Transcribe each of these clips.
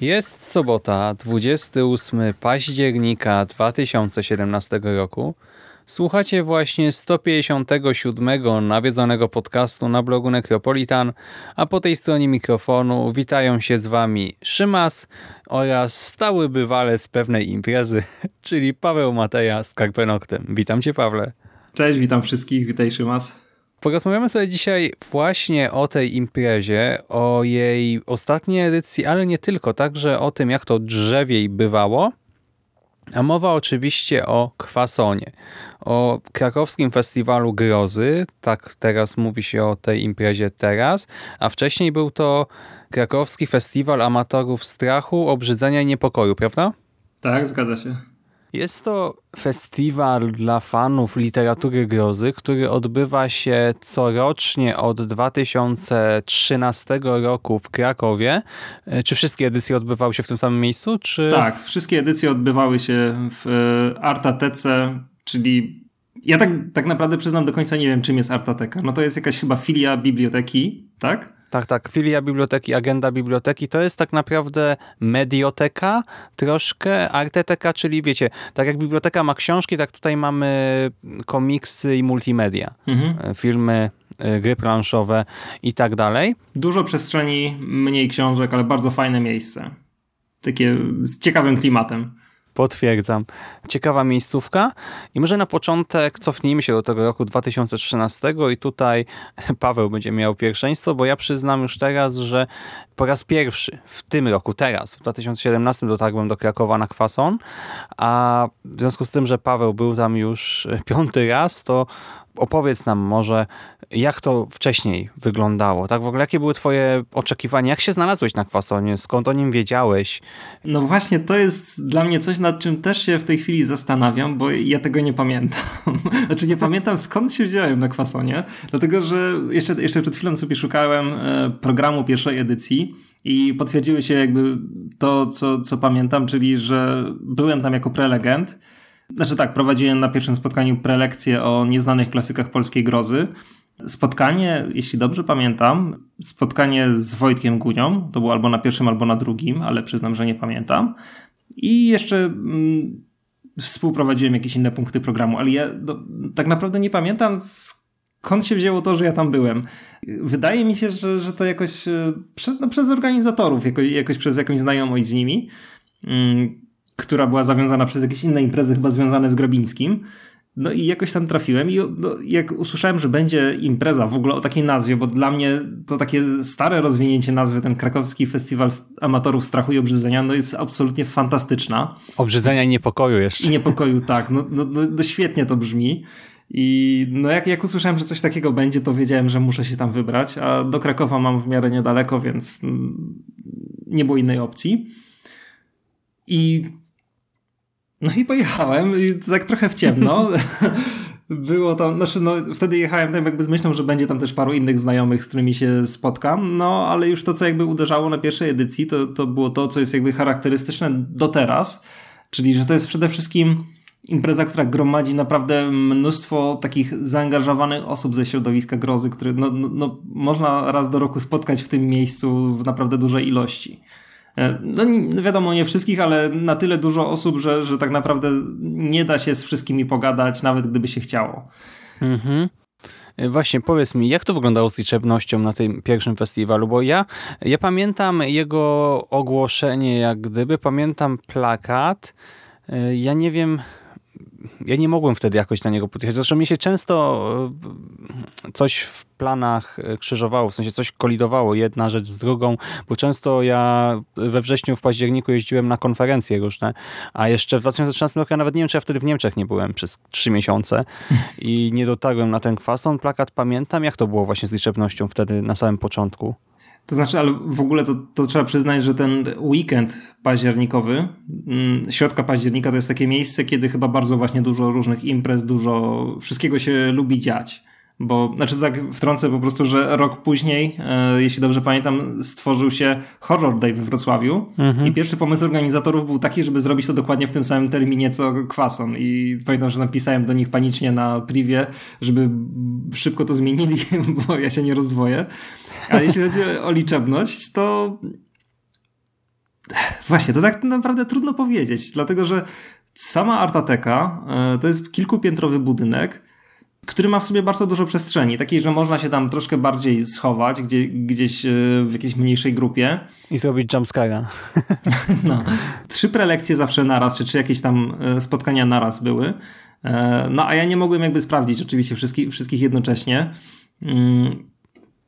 Jest sobota, 28 października 2017 roku. Słuchacie właśnie 157 nawiedzonego podcastu na blogu Necropolitan, a po tej stronie mikrofonu witają się z Wami Szymas oraz stały bywalec pewnej imprezy, czyli Paweł Mateja z Karpenoktem. Witam Cię Pawle. Cześć, witam wszystkich, witaj Szymas. Porozmawiamy sobie dzisiaj właśnie o tej imprezie, o jej ostatniej edycji, ale nie tylko, także o tym, jak to drzewiej bywało. A mowa oczywiście o Kwasonie, o krakowskim festiwalu grozy, tak teraz mówi się o tej imprezie teraz, a wcześniej był to krakowski festiwal amatorów strachu, obrzydzenia i niepokoju, prawda? Tak, zgadza się. Jest to festiwal dla fanów literatury grozy, który odbywa się corocznie od 2013 roku w Krakowie. E, czy wszystkie edycje odbywały się w tym samym miejscu? Czy... Tak, wszystkie edycje odbywały się w e, Artatece, czyli ja tak, tak naprawdę przyznam do końca nie wiem czym jest Artateka. No to jest jakaś chyba filia biblioteki, tak? Tak, tak. Filia biblioteki, agenda biblioteki to jest tak naprawdę medioteka troszkę, arteteka, czyli wiecie, tak jak biblioteka ma książki, tak tutaj mamy komiksy i multimedia. Mhm. Filmy, e, gry planszowe i tak dalej. Dużo przestrzeni, mniej książek, ale bardzo fajne miejsce. Takie z ciekawym klimatem. Potwierdzam. Ciekawa miejscówka. I może na początek cofnijmy się do tego roku 2013 i tutaj Paweł będzie miał pierwszeństwo, bo ja przyznam już teraz, że po raz pierwszy w tym roku, teraz, w 2017 dotarłem do Krakowa na Kwason, a w związku z tym, że Paweł był tam już piąty raz, to opowiedz nam może, jak to wcześniej wyglądało, tak? W ogóle jakie były twoje oczekiwania? Jak się znalazłeś na kwasonie? Skąd o nim wiedziałeś? No właśnie, to jest dla mnie coś, nad czym też się w tej chwili zastanawiam, bo ja tego nie pamiętam. znaczy nie pamiętam skąd się wziąłem na kwasonie, dlatego że jeszcze, jeszcze przed chwilą sobie szukałem e, programu pierwszej edycji i potwierdziły się jakby to, co, co pamiętam, czyli że byłem tam jako prelegent, znaczy tak, prowadziłem na pierwszym spotkaniu prelekcję o nieznanych klasykach polskiej grozy. Spotkanie, jeśli dobrze pamiętam, spotkanie z Wojtkiem Gunią, to było albo na pierwszym, albo na drugim, ale przyznam, że nie pamiętam. I jeszcze mm, współprowadziłem jakieś inne punkty programu, ale ja do, tak naprawdę nie pamiętam skąd się wzięło to, że ja tam byłem. Wydaje mi się, że, że to jakoś e, no, przez organizatorów, jakoś, jakoś przez jakąś znajomość z nimi. Mm, która była zawiązana przez jakieś inne imprezy, chyba związane z Grabińskim. No i jakoś tam trafiłem i no, jak usłyszałem, że będzie impreza w ogóle o takiej nazwie, bo dla mnie to takie stare rozwinięcie nazwy, ten krakowski festiwal amatorów strachu i obrzydzenia, no jest absolutnie fantastyczna. Obrzydzenia i niepokoju jeszcze. I niepokoju, tak. No, no, no, no świetnie to brzmi. I no jak, jak usłyszałem, że coś takiego będzie, to wiedziałem, że muszę się tam wybrać, a do Krakowa mam w miarę niedaleko, więc mm, nie było innej opcji. I no i pojechałem i tak trochę w ciemno. Było tam, znaczy no wtedy jechałem tam jakby z myślą, że będzie tam też paru innych znajomych, z którymi się spotkam, no ale już to, co jakby uderzało na pierwszej edycji, to, to było to, co jest jakby charakterystyczne do teraz, czyli że to jest przede wszystkim impreza, która gromadzi naprawdę mnóstwo takich zaangażowanych osób ze środowiska grozy, które no, no, no, można raz do roku spotkać w tym miejscu w naprawdę dużej ilości. E, no nie, wiadomo, nie wszystkich, ale na tyle dużo osób, że, że tak naprawdę nie da się z wszystkimi pogadać, nawet gdyby się chciało. Mhm. E, właśnie, powiedz mi, jak to wyglądało z liczebnością na tym pierwszym festiwalu? Bo ja, ja pamiętam jego ogłoszenie, jak gdyby, pamiętam plakat. E, ja nie wiem, ja nie mogłem wtedy jakoś na niego podjechać. Zresztą mi się często e, coś w planach e, krzyżowało, w sensie coś kolidowało jedna rzecz z drugą, bo często ja we wrześniu, w październiku jeździłem na konferencje różne, a jeszcze w 2013 roku ja nawet nie wiem, czy ja wtedy w Niemczech nie byłem przez trzy miesiące i nie dotarłem na ten kwason. Plakat pamiętam, jak to było właśnie z liczebnością wtedy na samym początku. To znaczy, ale w ogóle to, to trzeba przyznać, że ten weekend październikowy, mm, środka października to jest takie miejsce, kiedy chyba bardzo właśnie dużo różnych imprez, dużo wszystkiego się lubi dziać. Bo, znaczy tak wtrącę po prostu, że rok później, e, jeśli dobrze pamiętam, stworzył się Horror Day we Wrocławiu mhm. i pierwszy pomysł organizatorów był taki, żeby zrobić to dokładnie w tym samym terminie co Kwason i pamiętam, że napisałem do nich panicznie na privie, żeby szybko to zmienili, bo ja się nie rozwoję. Ale jeśli chodzi o liczebność, to właśnie, to tak naprawdę trudno powiedzieć, dlatego że sama Artateka e, to jest kilkupiętrowy budynek, który ma w sobie bardzo dużo przestrzeni, takiej, że można się tam troszkę bardziej schować, gdzie, gdzieś e, w jakiejś mniejszej grupie. I zrobić jumpscare'a. No. Trzy prelekcje zawsze naraz, czy, czy jakieś tam e, spotkania naraz były. No a ja nie mogłem jakby sprawdzić oczywiście wszystkich, wszystkich jednocześnie. Mm,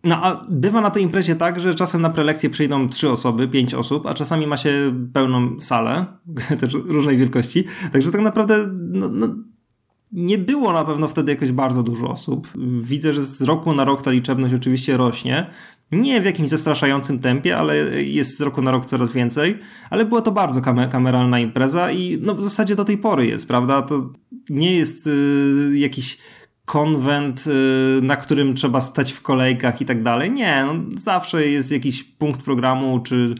no a bywa na tej imprezie tak, że czasem na prelekcję przyjdą trzy osoby, pięć osób, a czasami ma się pełną salę, też różnej wielkości. Także tak naprawdę no, no, nie było na pewno wtedy jakoś bardzo dużo osób. Widzę, że z roku na rok ta liczebność oczywiście rośnie. Nie w jakimś zastraszającym tempie, ale jest z roku na rok coraz więcej. Ale była to bardzo kameralna impreza i no, w zasadzie do tej pory jest, prawda? To nie jest y, jakiś konwent, y, na którym trzeba stać w kolejkach i tak dalej. Nie, no, zawsze jest jakiś punkt programu, czy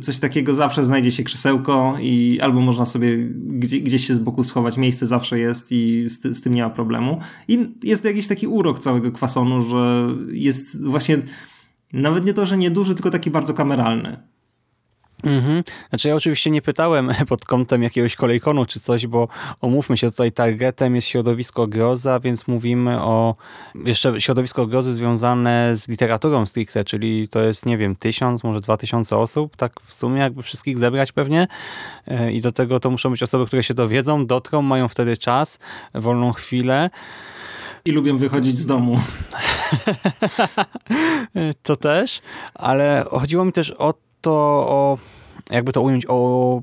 coś takiego, zawsze znajdzie się krzesełko i albo można sobie gdzie, gdzieś się z boku schować, miejsce zawsze jest i z, z tym nie ma problemu. I jest jakiś taki urok całego kwasonu, że jest właśnie nawet nie to, że nieduży, tylko taki bardzo kameralny. Mhm. Znaczy ja oczywiście nie pytałem pod kątem jakiegoś kolejkonu czy coś, bo omówmy się tutaj targetem jest środowisko groza, więc mówimy o jeszcze środowisko grozy związane z literaturą stricte, czyli to jest nie wiem tysiąc, może dwa tysiące osób, tak w sumie jakby wszystkich zebrać pewnie e, i do tego to muszą być osoby, które się dowiedzą, dotrą, mają wtedy czas, wolną chwilę. I lubią wychodzić z domu. to też, ale chodziło mi też o to, o jakby to ująć, o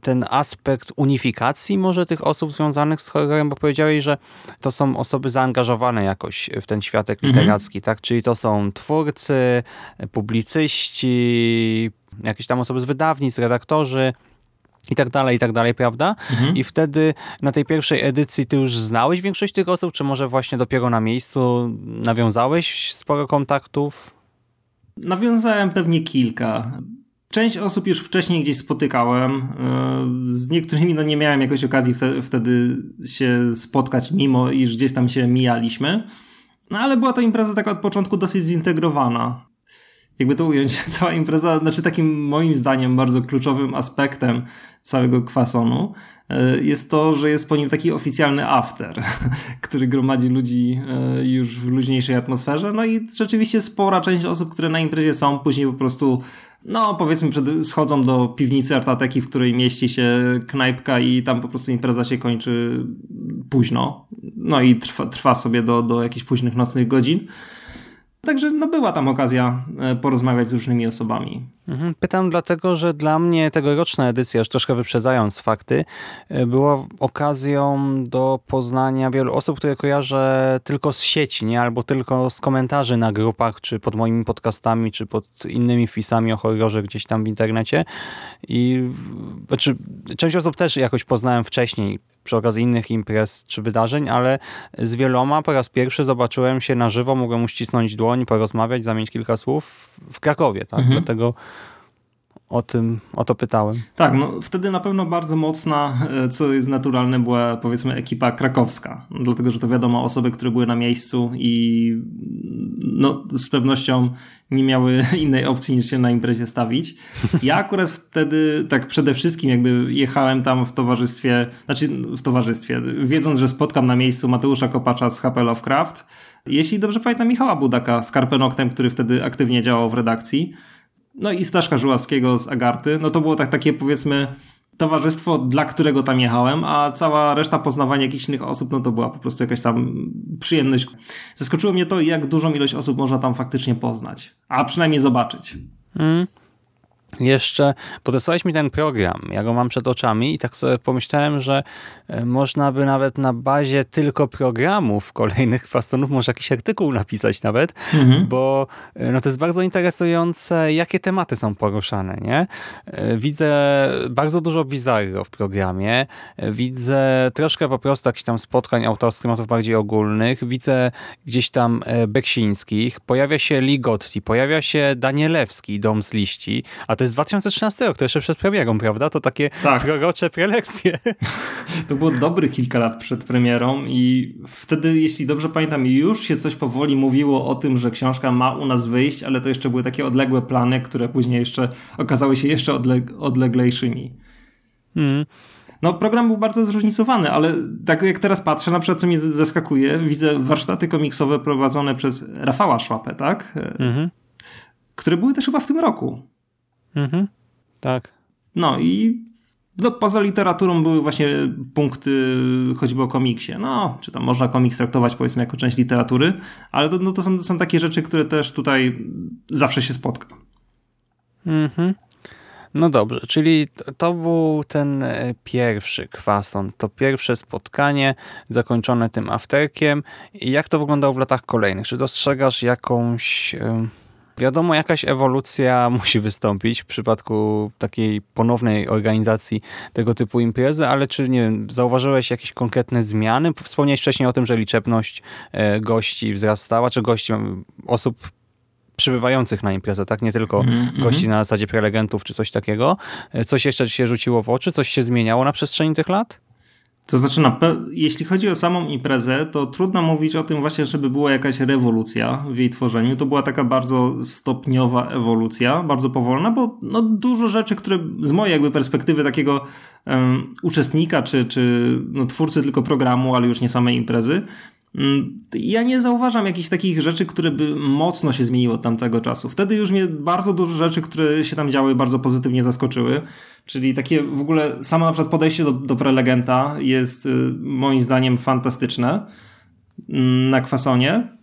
ten aspekt unifikacji może tych osób związanych z horrorem, bo powiedziałeś, że to są osoby zaangażowane jakoś w ten światek mhm. literacki, tak? Czyli to są twórcy, publicyści, jakieś tam osoby z wydawnictw, redaktorzy, i tak dalej, i tak dalej, prawda? Mhm. I wtedy na tej pierwszej edycji ty już znałeś większość tych osób, czy może właśnie dopiero na miejscu nawiązałeś sporo kontaktów? Nawiązałem pewnie kilka. Część osób już wcześniej gdzieś spotykałem. E, z niektórymi no nie miałem jakoś okazji wtedy się spotkać, mimo iż gdzieś tam się mijaliśmy. No ale była to impreza taka od początku dosyć zintegrowana. Jakby to ująć, cała impreza, znaczy takim moim zdaniem bardzo kluczowym aspektem całego kwasonu e, jest to, że jest po nim taki oficjalny after, który gromadzi ludzi e, już w luźniejszej atmosferze. No i rzeczywiście spora część osób, które na imprezie są, później po prostu no powiedzmy przed, schodzą do piwnicy Artateki, w której mieści się knajpka i tam po prostu impreza się kończy późno. No i trwa, trwa sobie do, do jakichś późnych nocnych godzin. Także no była tam okazja e, porozmawiać z różnymi osobami. Mhm. Pytam dlatego, że dla mnie tegoroczna edycja, już troszkę wyprzedzając fakty, e, była okazją do poznania wielu osób, które kojarzę tylko z sieci, nie? albo tylko z komentarzy na grupach, czy pod moimi podcastami, czy pod innymi wpisami o horrorze gdzieś tam w internecie. I znaczy, część osób też jakoś poznałem wcześniej, przy okazji innych imprez czy wydarzeń, ale z wieloma po raz pierwszy zobaczyłem się na żywo, mogłem uścisnąć dłoń, porozmawiać, zamienić kilka słów w Krakowie. Tak? Mhm. Dlatego o tym, o to pytałem. Tak, no wtedy na pewno bardzo mocna, e, co jest naturalne, była powiedzmy ekipa krakowska. Dlatego, że to wiadomo, osoby, które były na miejscu i no, z pewnością nie miały innej opcji niż się na imprezie stawić. Ja akurat wtedy tak przede wszystkim jakby jechałem tam w towarzystwie, znaczy w towarzystwie, wiedząc, że spotkam na miejscu Mateusza Kopacza z HP Lovecraft, jeśli dobrze pamiętam Michała Budaka z Karpenoktem, który wtedy aktywnie działał w redakcji, no i Staszka Żuławskiego z Agarty, no to było tak takie powiedzmy towarzystwo, dla którego tam jechałem, a cała reszta poznawania jakichś innych osób, no to była po prostu jakaś tam przyjemność. Zaskoczyło mnie to, jak dużą ilość osób można tam faktycznie poznać, a przynajmniej zobaczyć. Mm. Jeszcze podesłałeś mi ten program, ja go mam przed oczami i tak sobie pomyślałem, że e, można by nawet na bazie tylko programów kolejnych fastonów może jakiś artykuł napisać nawet, mhm. bo e, no to jest bardzo interesujące, jakie tematy są poruszane, nie? E, widzę bardzo dużo bizarro w programie, widzę troszkę po prostu jakichś tam spotkań autorskich, tematów bardziej ogólnych, widzę gdzieś tam Beksińskich, pojawia się Ligotti, pojawia się Danielewski, Dom z liści, a to jest 2013 rok, to jeszcze przed premierą, prawda? To takie tak. prorocze prelekcje. To było dobre kilka lat przed premierą i wtedy, jeśli dobrze pamiętam, już się coś powoli mówiło o tym, że książka ma u nas wyjść, ale to jeszcze były takie odległe plany, które później jeszcze okazały się jeszcze odleg odleglejszymi. Mm. No, program był bardzo zróżnicowany, ale tak jak teraz patrzę, na przykład co mnie zaskakuje, widzę warsztaty komiksowe prowadzone przez Rafała Szłapę, tak? Mhm. Które były też chyba w tym roku. Mhm. Tak. No i no, poza literaturą były właśnie punkty choćby o komiksie. No, czy tam można komiks traktować powiedzmy jako część literatury, ale to, no, to, są, są takie rzeczy, które też tutaj zawsze się spotka. Mhm. No dobrze, czyli to był ten e, pierwszy kwason, to pierwsze spotkanie zakończone tym afterkiem. I jak to wyglądało w latach kolejnych? Czy dostrzegasz jakąś... Yy Wiadomo, jakaś ewolucja musi wystąpić w przypadku takiej ponownej organizacji tego typu imprezy, ale czy nie wiem, zauważyłeś jakieś konkretne zmiany? Wspomniałeś wcześniej o tym, że liczebność e, gości wzrastała, czy gości, osób przybywających na imprezę, tak? Nie tylko mm -hmm. gości na zasadzie prelegentów czy coś takiego. E, coś jeszcze się rzuciło w oczy? Coś się zmieniało na przestrzeni tych lat? To znaczy, na jeśli chodzi o samą imprezę, to trudno mówić o tym właśnie, żeby była jakaś rewolucja w jej tworzeniu. To była taka bardzo stopniowa ewolucja, bardzo powolna, bo no, dużo rzeczy, które z mojej jakby perspektywy takiego um, uczestnika czy, czy no, twórcy tylko programu, ale już nie samej imprezy, ja nie zauważam jakichś takich rzeczy, które by mocno się zmieniły od tamtego czasu. Wtedy już mnie bardzo dużo rzeczy, które się tam działy, bardzo pozytywnie zaskoczyły. Czyli takie w ogóle samo na przykład podejście do, do prelegenta jest y, moim zdaniem fantastyczne mm, na kwasonie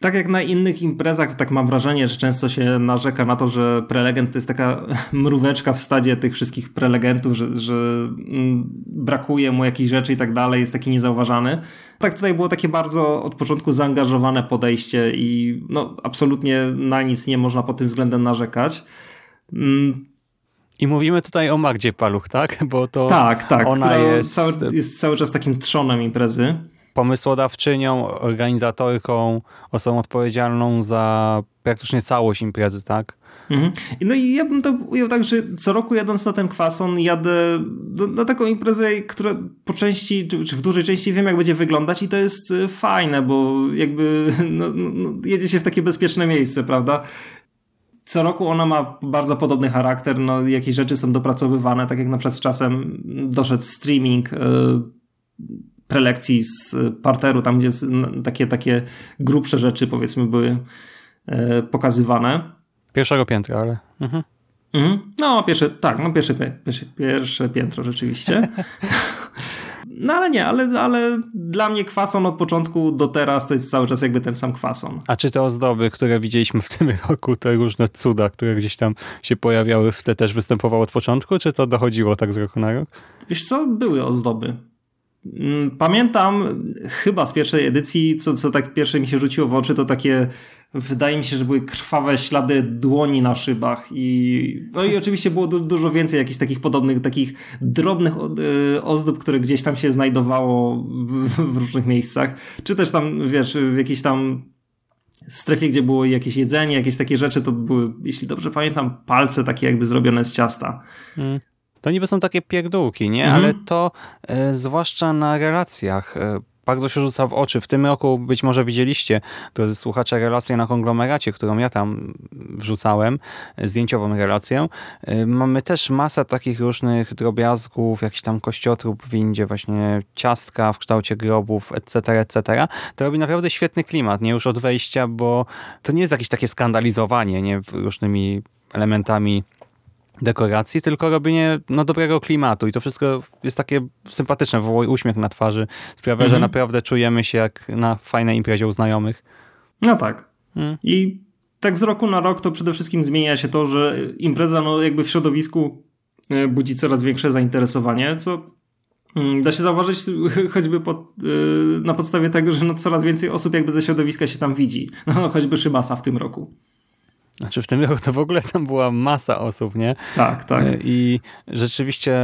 tak jak na innych imprezach, tak mam wrażenie, że często się narzeka na to, że prelegent to jest taka mróweczka w stadzie tych wszystkich prelegentów, że, że mm, brakuje mu jakichś rzeczy i tak dalej, jest taki niezauważany. Tak tutaj było takie bardzo od początku zaangażowane podejście i no, absolutnie na nic nie można pod tym względem narzekać. Mm. I mówimy tutaj o Magdzie Paluch, tak? Bo to tak, tak, ona jest... Cały, jest cały czas takim trzonem imprezy pomysłodawczynią, organizatorką, osobą odpowiedzialną za praktycznie całość imprezy, tak? Mhm. No i ja bym to ujął tak, że co roku jadąc na ten kwason jadę na taką imprezę, która po części, czy, w dużej części wiem jak będzie wyglądać i to jest y, fajne, bo jakby no, no, no, jedzie się w takie bezpieczne miejsce, prawda? Co roku ona ma bardzo podobny charakter, no jakieś rzeczy są dopracowywane, tak jak na przykład z czasem doszedł streaming, yy, prelekcji z parteru, tam gdzie takie, takie grubsze rzeczy powiedzmy były e, pokazywane. Pierwszego piętra, ale... Mhm. Mhm. No, pierwsze, tak, no pierwsze, pierwsze, pierwsze piętro rzeczywiście. No ale nie, ale, ale dla mnie kwason od początku do teraz to jest cały czas jakby ten sam kwason. A czy te ozdoby, które widzieliśmy w tym roku, te różne cuda, które gdzieś tam się pojawiały, te też występowały od początku, czy to dochodziło tak z roku na rok? Wiesz co, były ozdoby. Mm, pamiętam chyba z pierwszej edycji, co, co tak pierwsze mi się rzuciło w oczy, to takie wydaje mi się, że były krwawe ślady dłoni na szybach i no i oczywiście było du dużo więcej jakichś takich podobnych, takich drobnych e, ozdób, które gdzieś tam się znajdowało w, w różnych miejscach, czy też tam, wiesz, w jakiejś tam strefie, gdzie było jakieś jedzenie, jakieś takie rzeczy, to były, jeśli dobrze pamiętam, palce takie jakby zrobione z ciasta. Hmm. To niby są takie pierdółki, nie? Mhm. Ale to e, zwłaszcza na relacjach e, bardzo się rzuca w oczy. W tym roku być może widzieliście, drodzy słuchacze, relację na konglomeracie, którą ja tam wrzucałem, zdjęciową relację. Y, mamy też masę takich różnych drobiazgów, jakiś tam kościotrup w windzie, właśnie ciastka w kształcie grobów, etc., etc. To robi naprawdę świetny klimat, nie już od wejścia, bo to nie jest jakieś takie skandalizowanie nie różnymi elementami dekoracji, tylko robienie no, dobrego klimatu i to wszystko jest takie sympatyczne, wywołuje uśmiech na twarzy, sprawia, Mhm. że naprawdę czujemy się jak na fajnej imprezie u znajomych. No tak. Mm. I tak z roku na rok to przede wszystkim zmienia się to, że impreza no jakby w środowisku e, budzi coraz większe zainteresowanie, co mm, da się zauważyć choćby pod, e, na podstawie tego, że no coraz więcej osób jakby ze środowiska się tam widzi. No choćby Szymasa w tym roku. Znaczy w tym roku to w ogóle tam była masa osób, nie? Tak, tak. E, I rzeczywiście,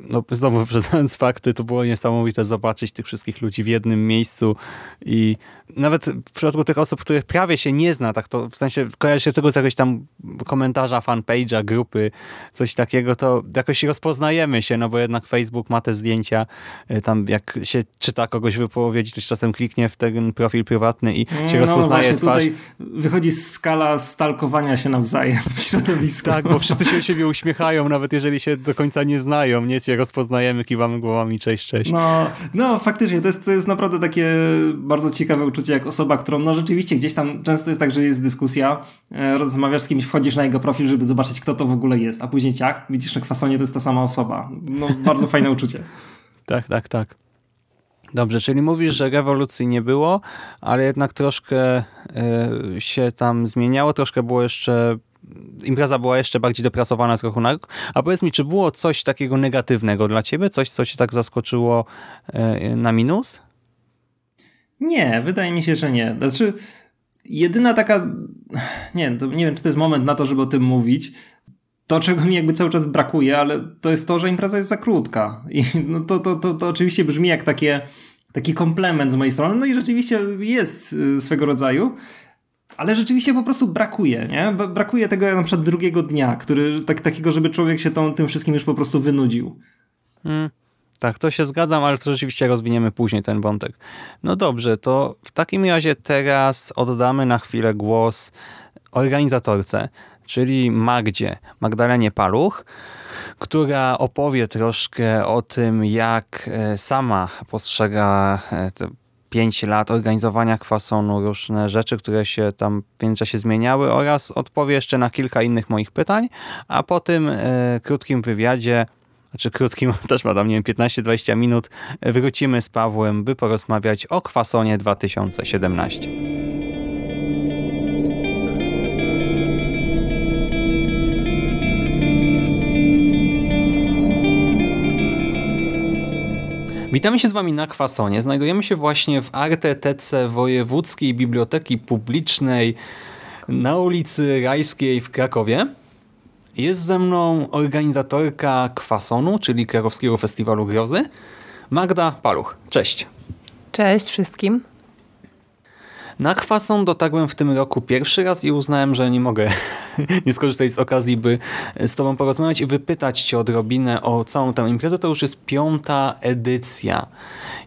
no znowu wyprzedzając fakty, to było niesamowite zobaczyć tych wszystkich ludzi w jednym miejscu i nawet w przypadku tych osób, których prawie się nie zna, tak to w sensie kojarzy się tylko z jakiegoś tam komentarza, fanpage'a, grupy, coś takiego, to jakoś rozpoznajemy się, no bo jednak Facebook ma te zdjęcia, e, tam jak się czyta kogoś wypowiedzi, to czasem kliknie w ten profil prywatny i się no rozpoznaje właśnie, twarz. tutaj wychodzi skala stalkowania się nawzajem w środowisku. Tak, bo wszyscy się siebie uśmiechają, nawet jeżeli się do końca nie znają, nie? Cię rozpoznajemy, kiwamy głowami, cześć, cześć. No, no faktycznie, to jest, to jest naprawdę takie bardzo ciekawe uczucie, jak osoba, którą no rzeczywiście gdzieś tam często jest tak, że jest dyskusja, e, rozmawiasz z kimś, wchodzisz na jego profil, żeby zobaczyć, kto to w ogóle jest, a później ciach, widzisz na kwasonie, to jest ta sama osoba. No, bardzo fajne uczucie. Tak, tak, tak. Dobrze, czyli mówisz, że rewolucji nie było, ale jednak troszkę y, się tam zmieniało, troszkę było jeszcze impreza była jeszcze bardziej dopracowana z roku na rok. A powiedz mi, czy było coś takiego negatywnego dla ciebie? Coś, co cię tak zaskoczyło y, na minus? Nie, wydaje mi się, że nie. Znaczy, jedyna taka, nie, nie wiem, czy to jest moment na to, żeby o tym mówić, to, czego mi jakby cały czas brakuje, ale to jest to, że impreza jest za krótka. I no to, to, to, to oczywiście brzmi jak takie, taki komplement z mojej strony, no i rzeczywiście jest y, swego rodzaju, ale rzeczywiście po prostu brakuje, nie? Brakuje tego na przykład drugiego dnia, który, tak, takiego, żeby człowiek się tą, tym wszystkim już po prostu wynudził. Hmm. Tak, to się zgadzam, ale to rzeczywiście rozwiniemy później ten wątek. No dobrze, to w takim razie teraz oddamy na chwilę głos organizatorce, czyli Magdzie, Magdalenie Paluch, która opowie troszkę o tym, jak e, sama postrzega e, te pięć lat organizowania kwasonu, różne rzeczy, które się tam w międzyczasie zmieniały oraz odpowie jeszcze na kilka innych moich pytań, a po tym e, krótkim wywiadzie znaczy krótkim, też ma tam, nie wiem, 15-20 minut, wrócimy z Pawłem, by porozmawiać o kwasonie 2017. Witamy się z Wami na Kwasonie. Znajdujemy się właśnie w Artetece Wojewódzkiej Biblioteki Publicznej na ulicy Rajskiej w Krakowie. Jest ze mną organizatorka Kwasonu, czyli Krakowskiego Festiwalu Grozy, Magda Paluch. Cześć. Cześć wszystkim. Na Kwason dotarłem w tym roku pierwszy raz i uznałem, że nie mogę nie skorzystać z okazji, by z Tobą porozmawiać i wypytać Cię odrobinę o całą tę imprezę. To już jest piąta edycja.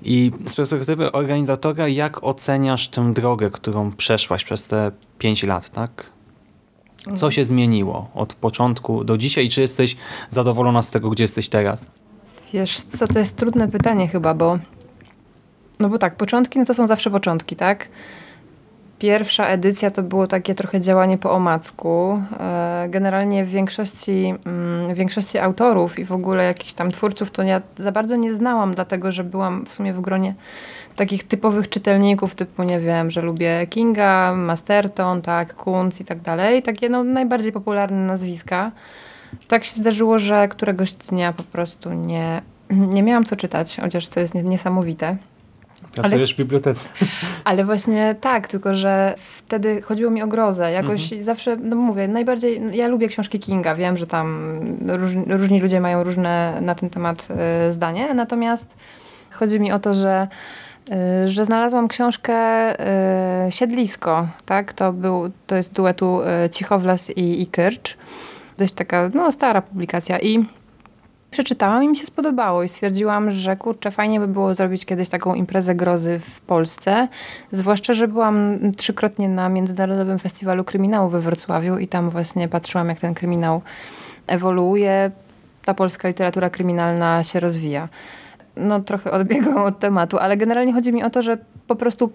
I z perspektywy organizatora, jak oceniasz tę drogę, którą przeszłaś przez te pięć lat, tak? Co się zmieniło od początku do dzisiaj? Czy jesteś zadowolona z tego, gdzie jesteś teraz? Wiesz co, to jest trudne pytanie chyba, bo no bo tak, początki no to są zawsze początki, tak? Pierwsza edycja to było takie trochę działanie po omacku. E, Generalnie w większości, mm, w większości autorów i w ogóle jakichś tam twórców to ja za bardzo nie znałam, dlatego że byłam w sumie w gronie takich typowych czytelników, typu nie wiem, że lubię Kinga, Masterton, tak, Kunz i tak dalej. Takie no, najbardziej popularne nazwiska. Tak się zdarzyło, że któregoś dnia po prostu nie, nie miałam co czytać, chociaż to jest nie- niesamowite. Pracujesz w bibliotece. Ale właśnie tak, tylko że wtedy chodziło mi o grozę. Jakoś Mhm. zawsze, no mówię, najbardziej, no ja lubię książki Kinga, wiem, że tam różni, różni ludzie mają różne na ten temat y, zdanie, natomiast chodzi mi o to, że że znalazłam książkę y, Siedlisko, tak? To, był, to jest duetu y, Cichowlas i, i. Dość taka, no, stara publikacja i przeczytałam i mi się spodobało i stwierdziłam, że kurczę, fajnie by było zrobić kiedyś taką imprezę grozy w Polsce. Zwłaszcza, że byłam trzykrotnie na Międzynarodowym Festiwalu Kryminału we Wrocławiu i tam właśnie patrzyłam, jak ten kryminał ewoluuje. Ta polska literatura kryminalna się rozwija. No trochę odbiegłam od tematu, ale generalnie chodzi mi o to, że po prostu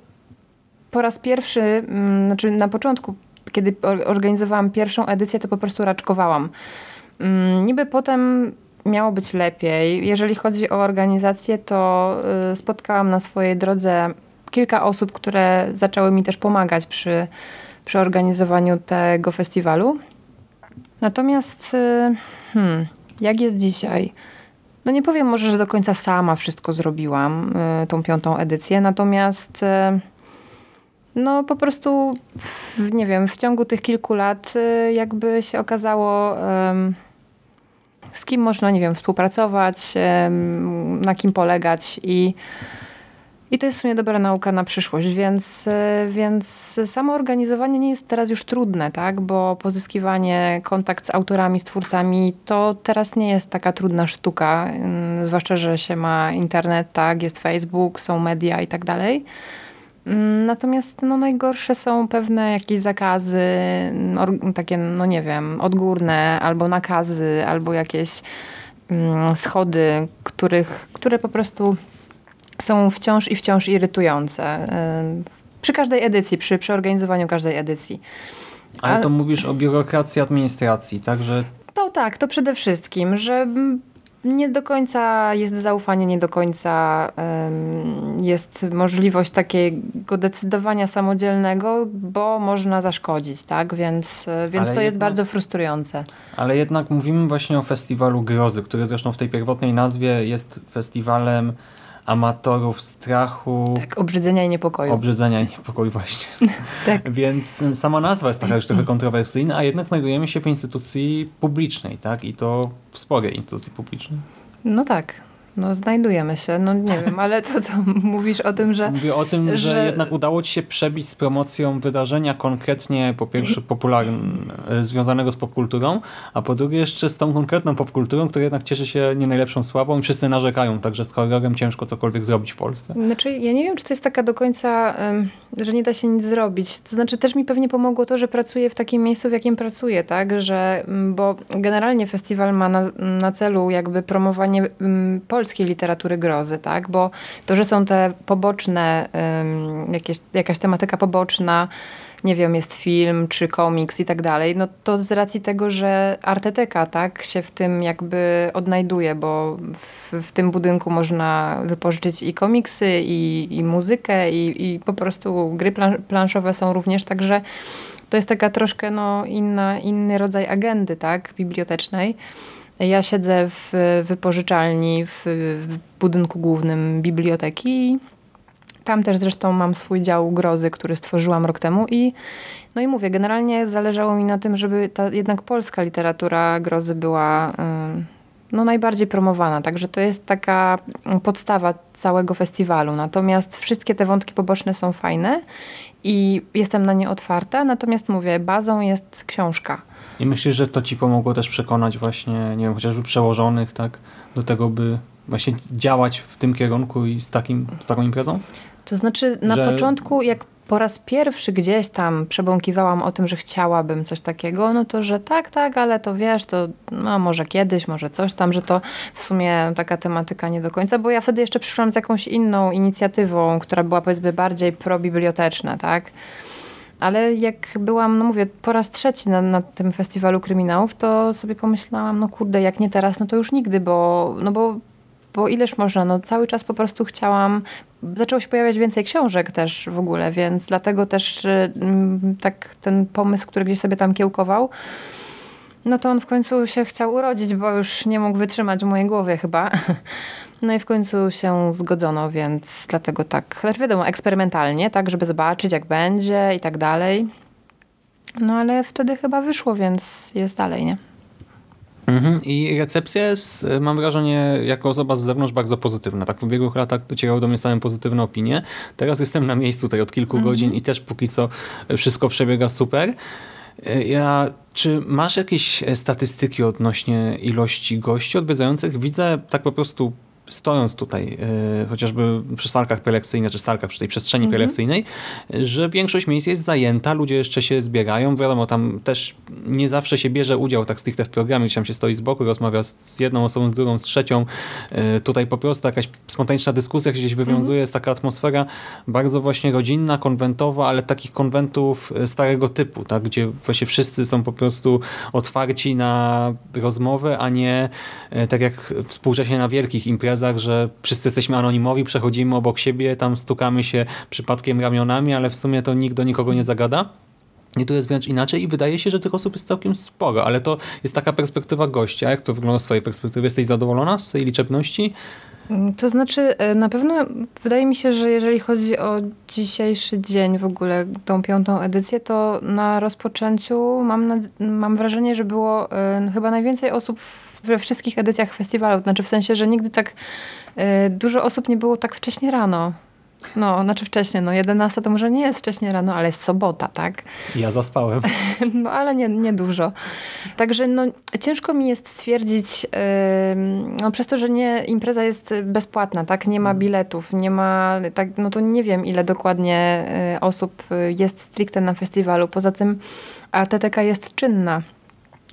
po raz pierwszy, mm, znaczy na początku, kiedy organizowałam pierwszą edycję, to po prostu raczkowałam. Mm, niby potem miało być lepiej. Jeżeli chodzi o organizację, to y, spotkałam na swojej drodze kilka osób, które zaczęły mi też pomagać przy, przy organizowaniu tego festiwalu. Natomiast y, hmm, jak jest dzisiaj? No nie powiem może, że do końca sama wszystko zrobiłam, y, tą piątą edycję, natomiast no po prostu, w, nie wiem, w ciągu tych kilku lat jakby się okazało z kim można, nie wiem, współpracować, na kim polegać i, i to jest w sumie dobra nauka na przyszłość, więc, e, więc samo organizowanie nie jest teraz już trudne, tak? bo pozyskiwanie, kontakt z autorami, z twórcami, to teraz nie jest taka trudna sztuka, mm, zwłaszcza, że się ma internet, tak? jest Facebook, są media i tak dalej. Mm, natomiast no, najgorsze są pewne jakieś zakazy, takie, no nie wiem, odgórne, albo nakazy, albo jakieś mm, schody, których, które po prostu są wciąż i wciąż irytujące. Przy każdej edycji, przy, przy organizowaniu każdej edycji. Ale, Ale to mówisz o biurokracji administracji, także to tak, to przede wszystkim, że nie do końca jest zaufanie, nie do końca jest możliwość takiego decydowania samodzielnego, bo można zaszkodzić, tak? Więc, więc to jest bardzo frustrujące. Ale jednak mówimy właśnie o festiwalu grozy, który zresztą w tej pierwotnej nazwie jest festiwalem amatorów strachu. Tak, obrzydzenia i niepokoju. Obrzydzenia i niepokoju właśnie. tak. Więc sama nazwa jest taka już trochę kontrowersyjna, a jednak znajdujemy się w instytucji publicznej, tak? I to w sporej instytucji publicznej. No tak. No znajdujemy się, no nie wiem, ale to co mówisz o tym, że... Mówię o tym, że, że jednak udało ci się przebić z promocją wydarzenia konkretnie po pierwsze popularne, związanego z popkulturą, a po drugie jeszcze z tą konkretną popkulturą, która jednak cieszy się nie najlepszą sławą i wszyscy narzekają, także z horrorem ciężko cokolwiek zrobić w Polsce. Znaczy ja nie wiem, czy to jest taka do końca, że nie da się nic zrobić. To znaczy też mi pewnie pomogło to, że pracuję w takim miejscu, w jakim pracuję, tak, że, bo generalnie festiwal ma na, na celu jakby promowanie Polski polskiej literatury grozy, tak? Bo to, że są te poboczne, jakieś, jakaś tematyka poboczna, nie wiem, jest film czy komiks i tak dalej, no to z racji tego, że Arteteka tak, się w tym jakby odnajduje, bo w, w tym budynku można wypożyczyć i komiksy, i, i muzykę, i, i po prostu gry planszowe są również, także to jest taka troszkę no, inna, inny rodzaj agendy tak, bibliotecznej. Ja siedzę w wypożyczalni w, budynku głównym biblioteki. Tam też zresztą mam swój dział grozy, który stworzyłam rok temu i no i mówię, generalnie zależało mi na tym, żeby ta jednak polska literatura grozy była no, najbardziej promowana. Także to jest taka podstawa całego festiwalu. Natomiast wszystkie te wątki poboczne są fajne i jestem na nie otwarta. Natomiast mówię, bazą jest książka. I myślisz, że to ci pomogło też przekonać właśnie, nie wiem, chociażby przełożonych, tak, do tego, by właśnie działać w tym kierunku i z, takim, z taką imprezą? To znaczy na że... początku, jak po raz pierwszy gdzieś tam przebąkiwałam o tym, że chciałabym coś takiego, no to, że tak, tak, ale to wiesz, to no, może kiedyś, może coś tam, że to w sumie taka tematyka nie do końca, bo ja wtedy jeszcze przyszłam z jakąś inną inicjatywą, która była powiedzmy bardziej probiblioteczna, tak? Ale jak byłam, no mówię, po raz trzeci na, na, tym festiwalu kryminałów, to sobie pomyślałam, no kurde, jak nie teraz, no to już nigdy, bo, no bo, bo ileż można, no cały czas po prostu chciałam, zaczęło się pojawiać więcej książek też w ogóle, więc dlatego też mm, tak ten pomysł, który gdzieś sobie tam kiełkował, no to on w końcu się chciał urodzić, bo już nie mógł wytrzymać w mojej głowie chyba. No i w końcu się zgodzono, więc dlatego tak, znaczy wiadomo, eksperymentalnie, tak, żeby zobaczyć jak będzie i tak dalej. No ale wtedy chyba wyszło, więc jest dalej, nie? Mhm. I recepcja jest, mam wrażenie, jako osoba z zewnątrz bardzo pozytywna. Tak w ubiegłych latach docierały do mnie same pozytywne opinie. Teraz jestem na miejscu tutaj od kilku mhm. godzin i też póki co wszystko przebiega super. Ja, czy masz jakieś e, statystyki odnośnie ilości gości odwiedzających? Widzę tak po prostu stojąc tutaj, e, chociażby przy salkach prelekcyjnych, czy salkach przy tej przestrzeni Mhm. prelekcyjnej, że większość miejsc jest zajęta, ludzie jeszcze się zbierają. Wiadomo, tam też nie zawsze się bierze udział tak stricte w programie, gdzie tam się stoi z boku, rozmawia z jedną osobą, z drugą, z trzecią. E, Tutaj po prostu jakaś spontaniczna dyskusja gdzieś wywiązuje, jest taka atmosfera bardzo właśnie rodzinna, konwentowa, ale takich konwentów e, starego typu, tak, gdzie właśnie wszyscy są po prostu otwarci na rozmowę, a nie tak jak współcześnie na wielkich imprezach, że wszyscy jesteśmy anonimowi, przechodzimy obok siebie, tam stukamy się przypadkiem ramionami, ale w sumie to nikt do nikogo nie zagada. I tu jest wręcz inaczej i wydaje się, że tych osób jest całkiem sporo, ale to jest taka perspektywa gościa. Jak to wygląda z twojej perspektywy? Jesteś zadowolona z tej liczebności? Mm, To znaczy, e, na pewno wydaje mi się, że jeżeli chodzi o dzisiejszy dzień, w ogóle tą piątą edycję, to na rozpoczęciu mam, nad- mam wrażenie, że było e, chyba najwięcej osób we wszystkich edycjach festiwalu. Znaczy w sensie, że nigdy tak e, dużo osób nie było tak wcześnie rano. No, znaczy wcześnie, no 11 to może nie jest wcześnie rano, ale jest sobota, tak? Ja zaspałem. No ale nie, nie dużo. Także no, ciężko mi jest stwierdzić, ym, no, przez to, że nie, impreza jest bezpłatna, tak? Nie ma biletów, nie ma, tak, no to nie wiem ile dokładnie y, osób jest stricte na festiwalu. Poza tym ATTK jest czynna.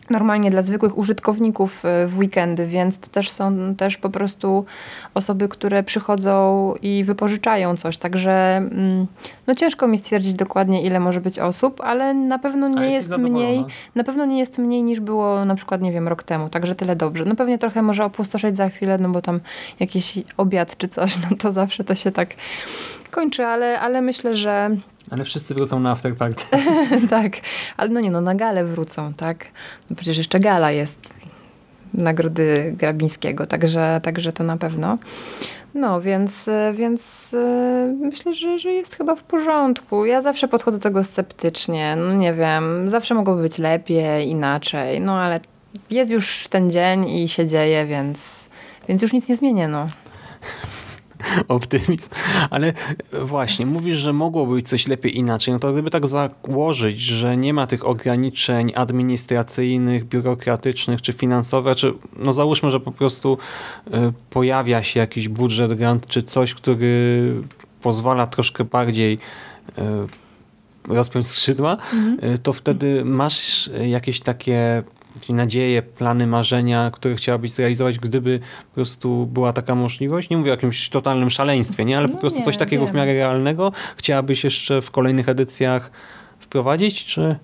Normalnie dla zwykłych użytkowników y, w weekendy, więc to też są też po prostu osoby, które przychodzą i wypożyczają coś. Także mm, no ciężko mi stwierdzić dokładnie, ile może być osób, ale na pewno nie jest mniej. Na pewno nie jest mniej niż było na przykład, nie wiem, rok temu, także tyle dobrze. No pewnie trochę może opustoszeć za chwilę, no bo tam jakiś obiad czy coś, no to zawsze to się tak kończy, ale, ale myślę, że Ale wszyscy wrócą na afterparty. tak. Ale no nie, no na galę wrócą, tak? No przecież jeszcze gala jest nagrody Grabińskiego, także, także to na pewno. No, więc, więc e, myślę, że, że jest chyba w porządku. Ja zawsze podchodzę do tego sceptycznie. No nie wiem, zawsze mogłoby być lepiej, inaczej, no ale jest już ten dzień i się dzieje, więc, więc już nic nie zmienię, no. Optymizm. Ale właśnie, mówisz, że mogłoby być coś lepiej inaczej. No to gdyby tak założyć, że nie ma tych ograniczeń administracyjnych, biurokratycznych czy finansowych, czy no załóżmy, że po prostu y, pojawia się jakiś budżet, grant czy coś, który pozwala troszkę bardziej y, rozpiąć skrzydła, y, to wtedy masz jakieś takie nadzieje, plany, marzenia, które chciałabyś zrealizować, gdyby po prostu była taka możliwość? Nie mówię o jakimś totalnym szaleństwie, nie? ale po No prostu nie, coś takiego w wiem. miarę realnego chciałabyś jeszcze w kolejnych edycjach wprowadzić, czy,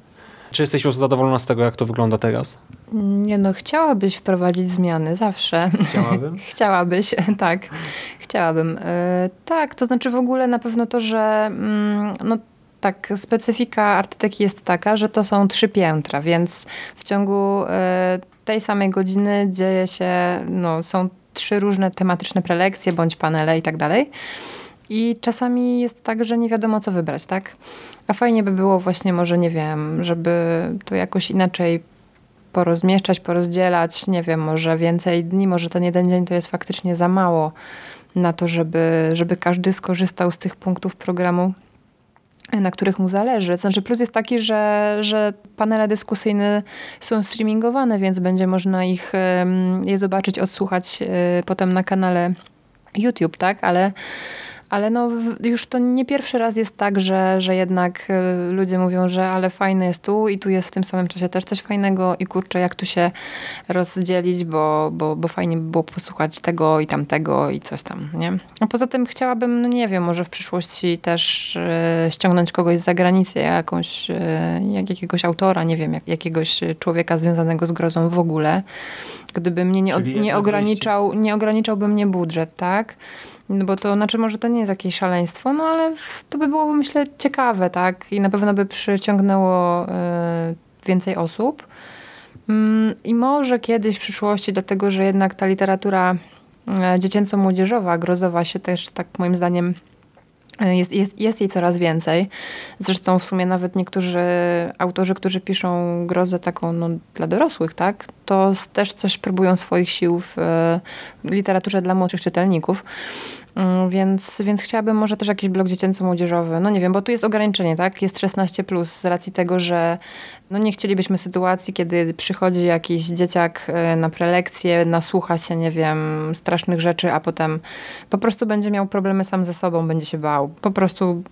czy jesteś po prostu zadowolona z tego, jak to wygląda teraz? Nie no, chciałabyś wprowadzić zmiany, zawsze. Chciałabym. Chciałabyś, tak. Chciałabym. E, tak, to znaczy w ogóle na pewno to, że mm, no tak, specyfika artyteki jest taka, że to są trzy piętra, więc w ciągu e, tej samej godziny dzieje się, no są trzy różne tematyczne prelekcje bądź panele i tak dalej. I czasami jest tak, że nie wiadomo co wybrać, tak? A fajnie by było właśnie może, nie wiem, żeby to jakoś inaczej porozmieszczać, porozdzielać, nie wiem, może więcej dni, może ten jeden dzień to jest faktycznie za mało na to, żeby, żeby każdy skorzystał z tych punktów programu, na których mu zależy. Znaczy plus jest taki, że, że panele dyskusyjne są streamingowane, więc będzie można ich je zobaczyć, odsłuchać e, potem na kanale YouTube, tak? Ale ale no, już to nie pierwszy raz jest tak, że, że jednak y, ludzie mówią, że ale fajne jest tu i tu jest w tym samym czasie też coś fajnego i kurczę, jak tu się rozdzielić, bo, bo, bo fajnie by było posłuchać tego i tamtego i coś tam, nie? A poza tym chciałabym, no nie wiem, może w przyszłości też y, ściągnąć kogoś z zagranicy, jakąś, y, jak jakiegoś autora, nie wiem, jak, jakiegoś człowieka związanego z grozą w ogóle, gdyby mnie nie, nie ograniczał, nie ograniczałby mnie budżet, tak? No bo to znaczy, może to nie jest jakieś szaleństwo, no ale to by było, myślę, ciekawe, tak? I na pewno by przyciągnęło y, więcej osób. Mm, I może kiedyś w przyszłości, dlatego że jednak ta literatura e, dziecięco-młodzieżowa, grozowa się też, tak moim zdaniem, jest, jest, jest jej coraz więcej. Zresztą w sumie nawet niektórzy autorzy, którzy piszą grozę taką no, dla dorosłych, tak, to też coś próbują swoich sił w e, literaturze dla młodszych czytelników. Mm, Więc, więc chciałabym może też jakiś blog dziecięco-młodzieżowy. No nie wiem, bo tu jest ograniczenie, tak? Jest 16 plus z racji tego, że no nie chcielibyśmy sytuacji, kiedy przychodzi jakiś dzieciak e, na prelekcję, nasłucha się, nie wiem, strasznych rzeczy, a potem po prostu będzie miał problemy sam ze sobą, będzie się bał. Po prostu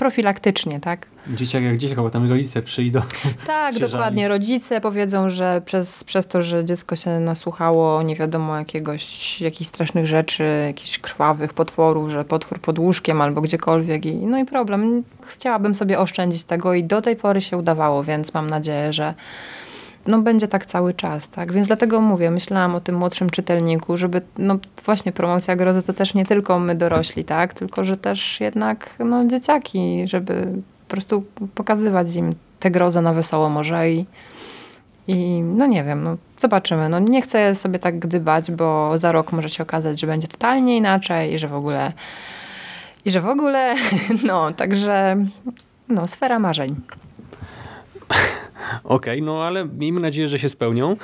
profilaktycznie, tak? Dzieciak jak dzieciak, bo tam rodzice przyjdą. Tak, dokładnie. żalić. Rodzice powiedzą, że przez, przez to, że dziecko się nasłuchało nie wiadomo jakiegoś, jakichś strasznych rzeczy, jakichś krwawych potworów, że potwór pod łóżkiem albo gdziekolwiek. I, no i problem. Chciałabym sobie oszczędzić tego i do tej pory się udawało, więc mam nadzieję, że no będzie tak cały czas, tak? Więc dlatego mówię, myślałam o tym młodszym czytelniku, żeby, no właśnie promocja grozy to też nie tylko my dorośli, tak? Tylko, że też jednak, no dzieciaki, żeby po prostu pokazywać im tę grozę na wesoło może i, i no nie wiem, no zobaczymy. No nie chcę sobie tak gdybać, bo za rok może się okazać, że będzie totalnie inaczej i że w ogóle i że w ogóle, no także no sfera marzeń. Okej, no ale miejmy nadzieję, że się spełnią.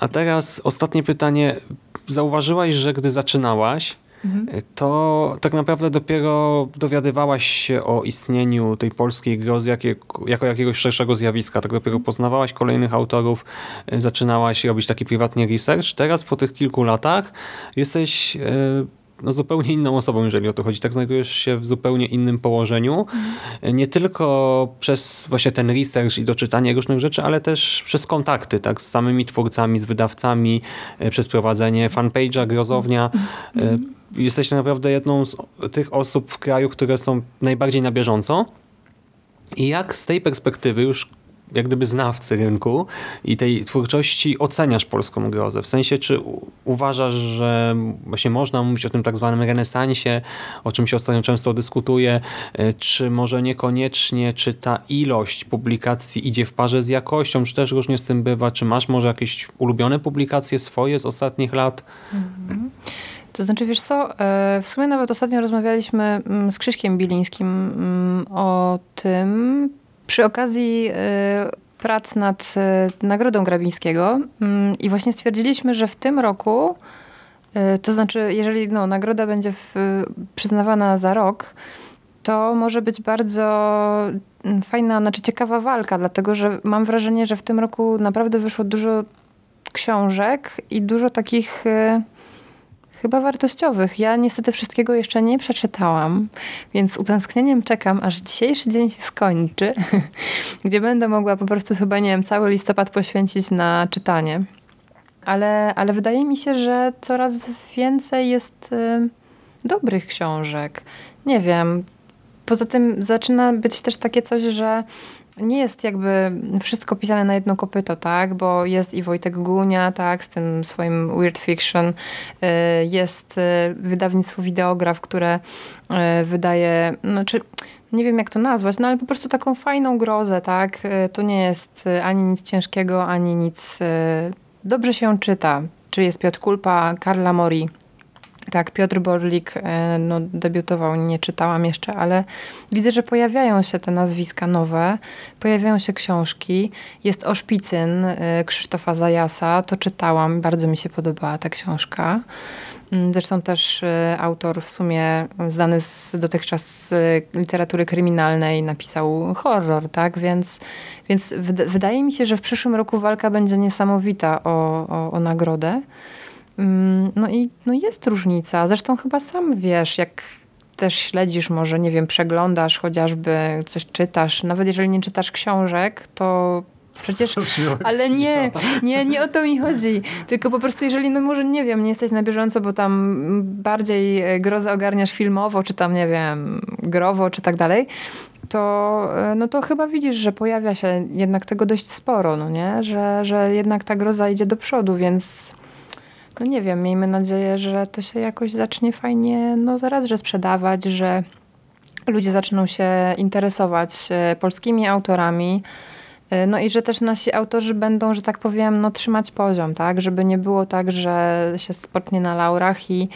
A teraz ostatnie pytanie. Zauważyłaś, że gdy zaczynałaś, to tak naprawdę dopiero dowiadywałaś się o istnieniu tej polskiej grozy jako jakiegoś szerszego zjawiska. Tak dopiero poznawałaś kolejnych autorów, y, zaczynałaś robić taki prywatnie research. Teraz po tych kilku latach jesteś y, no, zupełnie inną osobą, jeżeli o to chodzi. Tak znajdujesz się w zupełnie innym położeniu. Nie tylko przez właśnie ten research i doczytanie różnych rzeczy, ale też przez kontakty tak, z samymi twórcami, z wydawcami, y, przez prowadzenie fanpage'a, grozownia. Y, Jesteś naprawdę jedną z tych osób w kraju, które są najbardziej na bieżąco. I jak z tej perspektywy już jak gdyby znawcy rynku i tej twórczości oceniasz polską grozę? W sensie, czy uważasz, że właśnie można mówić o tym tak zwanym renesansie, o czym się ostatnio często dyskutuje, czy może niekoniecznie, czy ta ilość publikacji idzie w parze z jakością, czy też różnie z tym bywa, czy masz może jakieś ulubione publikacje swoje z ostatnich lat? To znaczy, wiesz co, e, w sumie nawet ostatnio rozmawialiśmy mm, z Krzyśkiem Bilińskim mm, o tym przy okazji e, prac nad e, Nagrodą Grabińskiego Mm, i właśnie stwierdziliśmy, że w tym roku, e, to znaczy, jeżeli no, nagroda będzie w, przyznawana za rok, to może być bardzo mm, fajna, znaczy ciekawa walka, dlatego że mam wrażenie, że w tym roku naprawdę wyszło dużo książek i dużo takich e, chyba wartościowych. Ja niestety wszystkiego jeszcze nie przeczytałam, więc z utęsknieniem czekam, aż dzisiejszy dzień się skończy, gdzie będę mogła po prostu chyba, nie wiem, cały listopad poświęcić na czytanie. Ale, ale wydaje mi się, że coraz więcej jest y, dobrych książek. Nie wiem. Poza tym zaczyna być też takie coś, że nie jest jakby wszystko pisane na jedno kopyto, tak? Bo jest i Wojtek Gunia, tak? Z tym swoim Weird Fiction. Y, Jest y, wydawnictwo Wideograf, które y, wydaje, znaczy nie wiem jak to nazwać, no ale po prostu taką fajną grozę, tak? To nie jest ani nic ciężkiego, ani nic... Dobrze się czyta. Czy jest Piotr Kulpa, Karla Mori. Tak, Piotr Borlik e, no, debiutował, nie czytałam jeszcze, ale widzę, że pojawiają się te nazwiska nowe, pojawiają się książki. Jest Oszpicyn e, Krzysztofa Zajasa, to czytałam, bardzo mi się podobała ta książka. Mm, Zresztą też e, autor w sumie znany z, dotychczas literatury kryminalnej napisał horror, tak? Więc, więc wyda- wydaje mi się, że w przyszłym roku walka będzie niesamowita o, o, o nagrodę. Mm, No i no jest różnica. Zresztą chyba sam wiesz, jak też śledzisz, może nie wiem, przeglądasz chociażby, coś czytasz. Nawet jeżeli nie czytasz książek, to przecież... Ale nie, nie, nie o to mi chodzi. Tylko po prostu jeżeli, no może nie wiem, nie jesteś na bieżąco, bo tam bardziej e, grozę ogarniasz filmowo, czy tam, nie wiem, growo, czy tak dalej, to, e, no to chyba widzisz, że pojawia się jednak tego dość sporo, no nie? Że, że jednak ta groza idzie do przodu, więc no nie wiem, miejmy nadzieję, że to się jakoś zacznie fajnie, no raz, że sprzedawać, że ludzie zaczną się interesować e, polskimi autorami, e, no i że też nasi autorzy będą, że tak powiem, no trzymać poziom, tak? Żeby nie było tak, że się spocznie na laurach i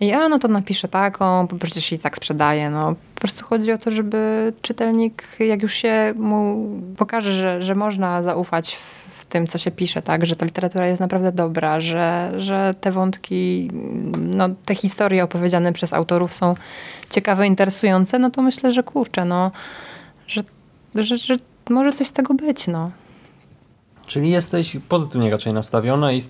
i a, no to napiszę taką, bo przecież i tak sprzedaje. No. Po prostu chodzi o to, żeby czytelnik, jak już się mu pokaże, że, że można zaufać w tym, co się pisze, tak? że ta literatura jest naprawdę dobra, że, że te wątki no, te historie opowiedziane przez autorów są ciekawe, interesujące, no to myślę, że kurczę, no, że, że, że może coś z tego być, no. Czyli jesteś pozytywnie raczej nastawiona i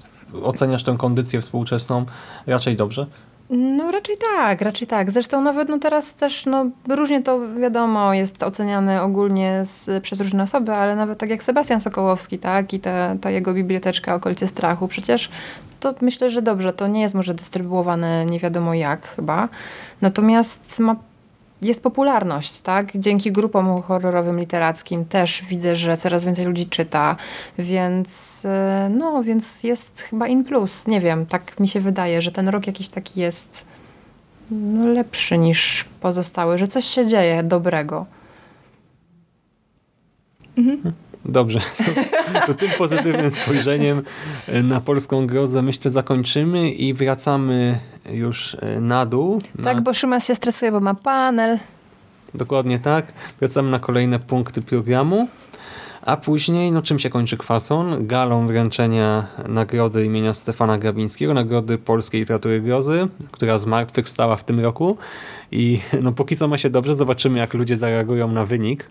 oceniasz tę kondycję współczesną raczej dobrze? No raczej tak, raczej tak. Zresztą nawet no teraz też no, różnie to wiadomo jest oceniane ogólnie z, przez różne osoby, ale nawet tak jak Sebastian Sokołowski, tak, i ta, ta jego biblioteczka Okolice Strachu, przecież to myślę, że dobrze, to nie jest może dystrybuowane nie wiadomo jak chyba, natomiast ma jest popularność, tak? Dzięki grupom horrorowym literackim też widzę, że coraz więcej ludzi czyta, więc e, no, więc jest chyba in plus. Nie wiem, tak mi się wydaje, że ten rok jakiś taki jest no, lepszy niż pozostały, że coś się dzieje dobrego. Mhm. Dobrze. To, to tym pozytywnym spojrzeniem na polską grozę myślę zakończymy i wracamy już e, na dół. Na... Tak, bo Szymas się stresuje, bo ma panel. Dokładnie tak. Wracamy na kolejne punkty programu. A później, no czym się kończy kwason? Galą wręczenia nagrody imienia Stefana Grabińskiego, nagrody polskiej literatury grozy, która zmartwychwstała w tym roku. I no póki co ma się dobrze, zobaczymy jak ludzie zareagują na wynik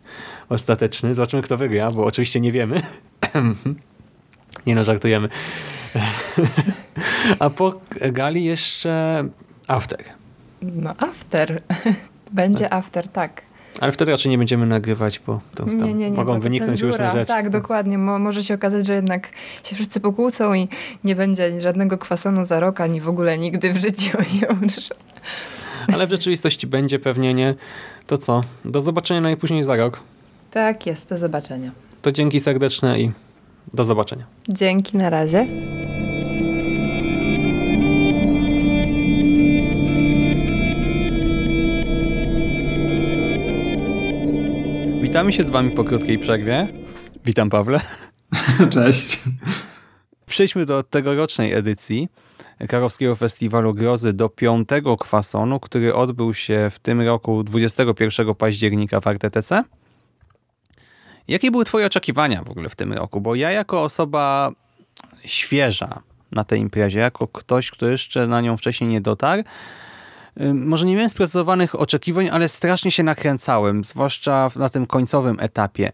ostateczny. Zobaczymy kto wygra, bo oczywiście nie wiemy. nie no, żartujemy. A po gali jeszcze after. No after. Będzie tak. after, tak. Ale wtedy raczej nie będziemy nagrywać, bo to nie, nie, nie, mogą wyniknąć cenzura. różne rzeczy. Tak, dokładnie. Mo może się okazać, że jednak się wszyscy pokłócą i nie będzie żadnego kwasonu za rok, ani w ogóle nigdy w życiu już. Ale w rzeczywistości będzie pewnie nie. To co? Do zobaczenia najpóźniej za rok. Tak jest, do zobaczenia. To dzięki serdeczne i do zobaczenia. Dzięki, na razie. Witamy się z wami po krótkiej przerwie. Witam Pawle. Cześć. Przejdźmy do tegorocznej edycji Karowskiego Festiwalu Grozy do piątego kwasonu, który odbył się w tym roku 21 października w RTTC. Jakie były twoje oczekiwania w ogóle w tym roku? Bo ja jako osoba świeża na tej imprezie, jako ktoś, kto jeszcze na nią wcześniej nie dotarł, może nie miałem sprecyzowanych oczekiwań, ale strasznie się nakręcałem, zwłaszcza na tym końcowym etapie.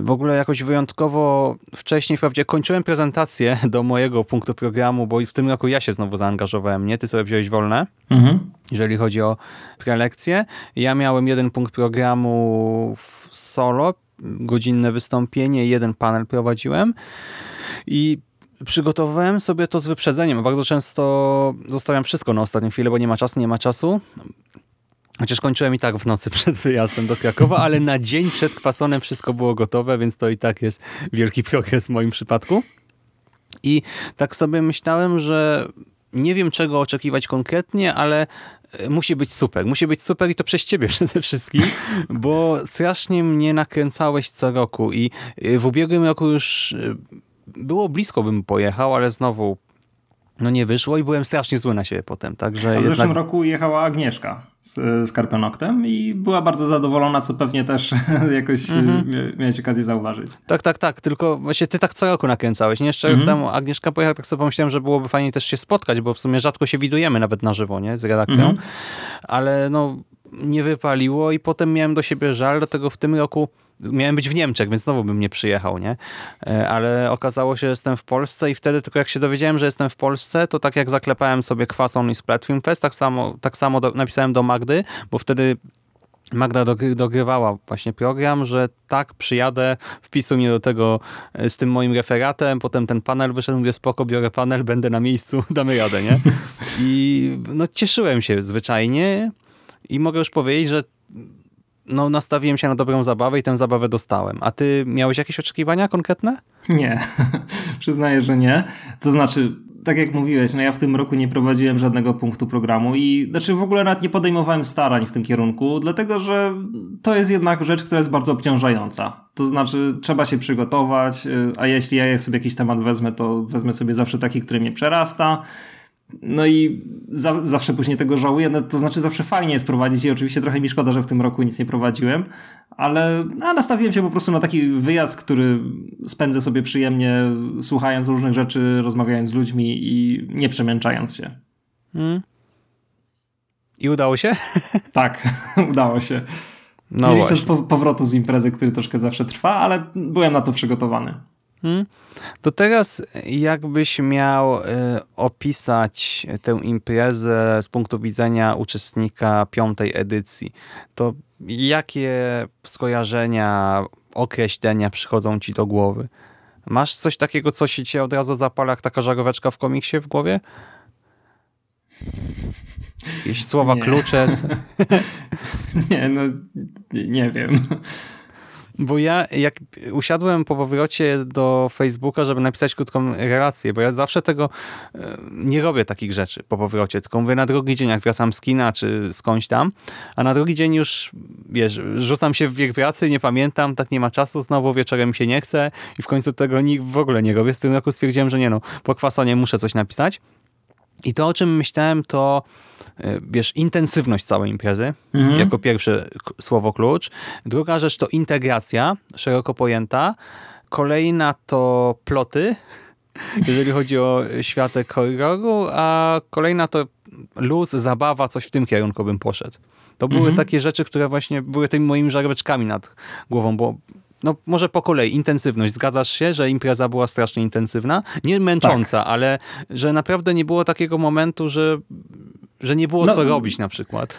W ogóle jakoś wyjątkowo wcześniej, wprawdzie kończyłem prezentację do mojego punktu programu, bo w tym roku ja się znowu zaangażowałem, nie? Ty sobie wziąłeś wolne, mhm. jeżeli chodzi o prelekcję. Ja miałem jeden punkt programu w solo, godzinne wystąpienie, jeden panel prowadziłem i przygotowałem sobie to z wyprzedzeniem. Bardzo często zostawiam wszystko na ostatnią chwilę, bo nie ma czasu, nie ma czasu. Chociaż kończyłem i tak w nocy przed wyjazdem do Krakowa, ale na dzień przed kwasonem wszystko było gotowe, więc to i tak jest wielki progres w moim przypadku. I tak sobie myślałem, że nie wiem czego oczekiwać konkretnie, ale e, musi być super. Musi być super i to przez ciebie przede wszystkim, bo strasznie mnie nakręcałeś co roku i e, w ubiegłym roku już e, było blisko bym pojechał, ale znowu no nie wyszło i byłem strasznie zły na siebie potem. Także w jednak... zeszłym roku jechała Agnieszka z, z Karpenoktem i była bardzo zadowolona, co pewnie też jakoś mm -hmm. miałeś okazję zauważyć. Tak, tak, tak. Tylko właśnie ty tak co roku nakręcałeś. Nie? Jeszcze mm -hmm. temu Agnieszka pojechała, tak sobie pomyślałem, że byłoby fajnie też się spotkać, bo w sumie rzadko się widujemy nawet na żywo, nie? Z redakcją. Mm -hmm. Ale no nie wypaliło i potem miałem do siebie żal, dlatego w tym roku miałem być w Niemczech, więc znowu bym nie przyjechał, nie? E, ale okazało się, że jestem w Polsce i wtedy tylko jak się dowiedziałem, że jestem w Polsce, to tak jak zaklepałem sobie kwason i Splat Film Fest, tak samo, tak samo do, napisałem do Magdy, bo wtedy Magda dogrywała właśnie program, że tak, przyjadę, wpisuj mnie do tego e, z tym moim referatem, potem ten panel wyszedł, mówię spoko, biorę panel, będę na miejscu, damy radę, nie? I no cieszyłem się zwyczajnie i mogę już powiedzieć, że no, nastawiłem się na dobrą zabawę i tę zabawę dostałem. A ty miałeś jakieś oczekiwania konkretne? Nie, przyznaję, że nie. To znaczy, tak jak mówiłeś, no ja w tym roku nie prowadziłem żadnego punktu programu i znaczy w ogóle nawet nie podejmowałem starań w tym kierunku, dlatego że to jest jednak rzecz, która jest bardzo obciążająca. To znaczy trzeba się przygotować, y, a jeśli ja sobie jakiś temat wezmę, to wezmę sobie zawsze taki, który mnie przerasta no i za, zawsze później tego żałuję, no to znaczy zawsze fajnie jest prowadzić i oczywiście trochę mi szkoda, że w tym roku nic nie prowadziłem, ale no, nastawiłem się po prostu na taki wyjazd, który spędzę sobie przyjemnie, słuchając różnych rzeczy, rozmawiając z ludźmi i nie przemęczając się. Hmm. I udało się? Tak, udało się. No Nie licząc po, powrotu z imprezy, który troszkę zawsze trwa, ale byłem na to przygotowany. Hmm? To teraz jakbyś miał y, opisać tę imprezę z punktu widzenia uczestnika piątej edycji, to jakie skojarzenia, określenia przychodzą ci do głowy? Masz coś takiego, co się cię od razu zapala, jak taka żaróweczka w komiksie w głowie? Jakieś słowa Nie. klucze? Nie, no nie wiem. Bo ja jak usiadłem po powrocie do Facebooka, żeby napisać krótką relację, bo ja zawsze tego e, nie robię takich rzeczy po powrocie, tylko mówię na drugi dzień, jak wracam z kina czy skądś tam, a na drugi dzień już, wiesz, rzucam się w wiek pracy, nie pamiętam, tak nie ma czasu, znowu wieczorem się nie chce i w końcu tego w ogóle nie robię. Z tym roku stwierdziłem, że nie no, po kwasonie muszę coś napisać. I to, o czym myślałem, to e, wiesz, intensywność całej imprezy, Mhm. jako pierwsze słowo klucz. Druga rzecz to integracja, szeroko pojęta. Kolejna to ploty, jeżeli chodzi o światek horroru, a kolejna to luz, zabawa, coś w tym kierunku bym poszedł. To były Mhm. takie rzeczy, które właśnie były tymi moimi żaróweczkami nad głową, bo no może po kolei, intensywność. Zgadzasz się, że impreza była strasznie intensywna? Nie męcząca, Tak. ale że naprawdę nie było takiego momentu, że, że nie było No, co robić na przykład.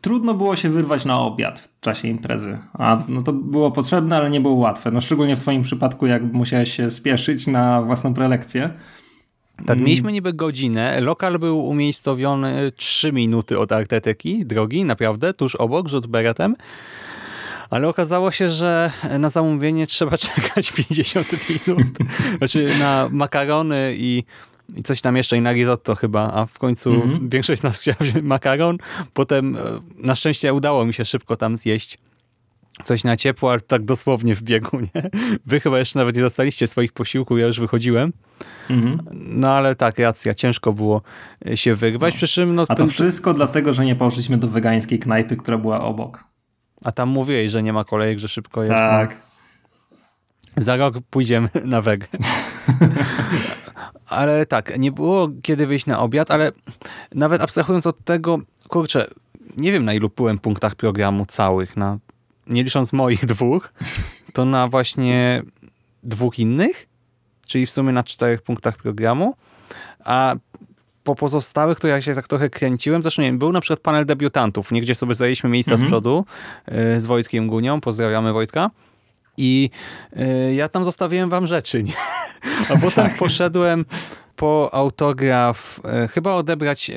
Trudno było się wyrwać na obiad w czasie imprezy, a no to było potrzebne, ale nie było łatwe. No szczególnie w twoim przypadku, jak musiałeś się spieszyć na własną prelekcję. Tak, Mm. mieliśmy niby godzinę. Lokal był umiejscowiony 3 minuty od arteteki, drogi, naprawdę, tuż obok, rzut beretem. Ale okazało się, że na zamówienie trzeba czekać 50 minut. Znaczy na makarony i, i coś tam jeszcze, i na risotto chyba, a w końcu Mhm. większość z nas chciała wziąć makaron. Potem e, na szczęście udało mi się szybko tam zjeść coś na ciepło, ale tak dosłownie w biegu, nie? Wy chyba jeszcze nawet nie dostaliście swoich posiłków, ja już wychodziłem. Mhm. No ale tak, racja, ciężko było e, się wyrwać, przy czym no, A to ten, wszystko dlatego, że nie poszliśmy do wegańskiej knajpy, która była obok. A tam mówiłeś, że nie ma kolejek, że szybko jest. Tak. No. Za rok pójdziemy na wegę. ale tak, nie było kiedy wyjść na obiad, ale nawet abstrahując od tego, kurczę, nie wiem na ilu byłem punktach programu całych, na, nie licząc moich dwóch, to na właśnie dwóch innych, czyli w sumie na czterech punktach programu, a po pozostałych to ja się tak trochę kręciłem. Zresztą nie wiem, był na przykład panel debiutantów, nie gdzie sobie zajęliśmy miejsca z Mhm. przodu y, z Wojtkiem Gunią. Pozdrawiamy Wojtka. I y, ja tam zostawiłem wam rzeczy. Nie? A potem poszedłem po autograf, y, chyba odebrać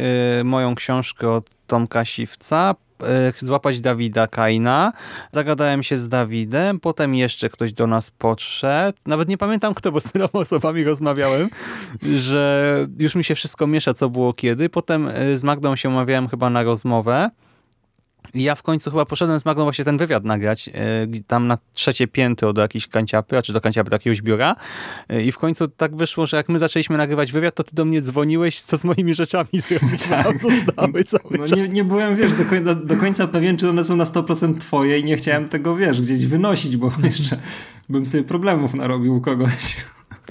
moją książkę od Tomka Siwca, złapać Dawida Kaina. Zagadałem się z Dawidem, potem jeszcze ktoś do nas podszedł. Nawet nie pamiętam kto, bo z tyloma osobami rozmawiałem, że już mi się wszystko miesza, co było kiedy. Potem y, z Magdą się umawiałem chyba na rozmowę. Ja w końcu chyba poszedłem z Magdą właśnie ten wywiad nagrać, y, tam na trzecie piętro do jakiejś kanciapy, a czy do kanciapy do jakiegoś biura. Y, I w końcu tak wyszło, że jak my zaczęliśmy nagrywać wywiad, to ty do mnie dzwoniłeś, co z moimi rzeczami zrobić, bo tam zostały cały No czas. nie, nie byłem, wiesz, do końca, do końca pewien, czy one są na 100% twoje i nie chciałem tego, wiesz, gdzieś wynosić, bo jeszcze bym sobie problemów narobił u kogoś.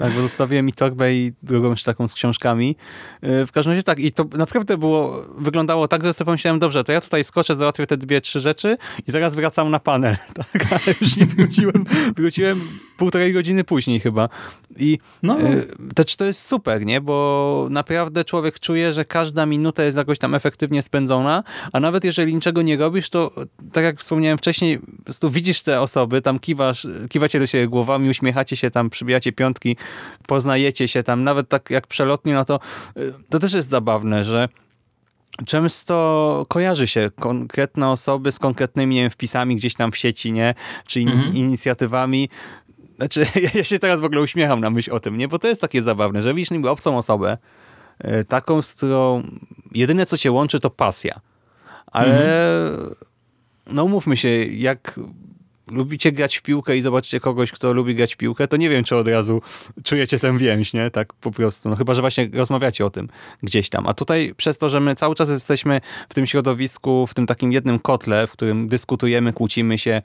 Tak, bo zostawiłem mi torbę i drugą taką z książkami. Yy, W każdym razie tak, i to naprawdę było, wyglądało tak, że sobie pomyślałem, dobrze, to ja tutaj skoczę, załatwię te dwie, trzy rzeczy i zaraz wracam na panel. Tak, ale już nie wróciłem. Wróciłem półtorej godziny później chyba. I No, yy, to, to jest super, nie? Bo naprawdę człowiek czuje, że każda minuta jest jakoś tam efektywnie spędzona, a nawet jeżeli niczego nie robisz, to tak jak wspomniałem wcześniej, po prostu widzisz te osoby, tam kiwasz, kiwacie do siebie głowami, uśmiechacie się tam, przybijacie piątki, poznajecie się tam, nawet tak jak przelotnie, no to y, to też jest zabawne, że często kojarzy się konkretne osoby z konkretnymi nie wiem, wpisami gdzieś tam w sieci, nie? Czy in Mhm. inicjatywami. Znaczy, ja się teraz w ogóle uśmiecham na myśl o tym, nie? Bo to jest takie zabawne, że widzisz niby obcą osobę, y, taką, z którą jedyne co cię łączy to pasja. Ale no umówmy się, jak lubicie grać w piłkę i zobaczycie kogoś, kto lubi grać w piłkę, to nie wiem, czy od razu czujecie tę więź, nie? Tak po prostu. No chyba, że właśnie rozmawiacie o tym gdzieś tam. A tutaj przez to, że my cały czas jesteśmy w tym środowisku, w tym takim jednym kotle, w którym dyskutujemy, kłócimy się,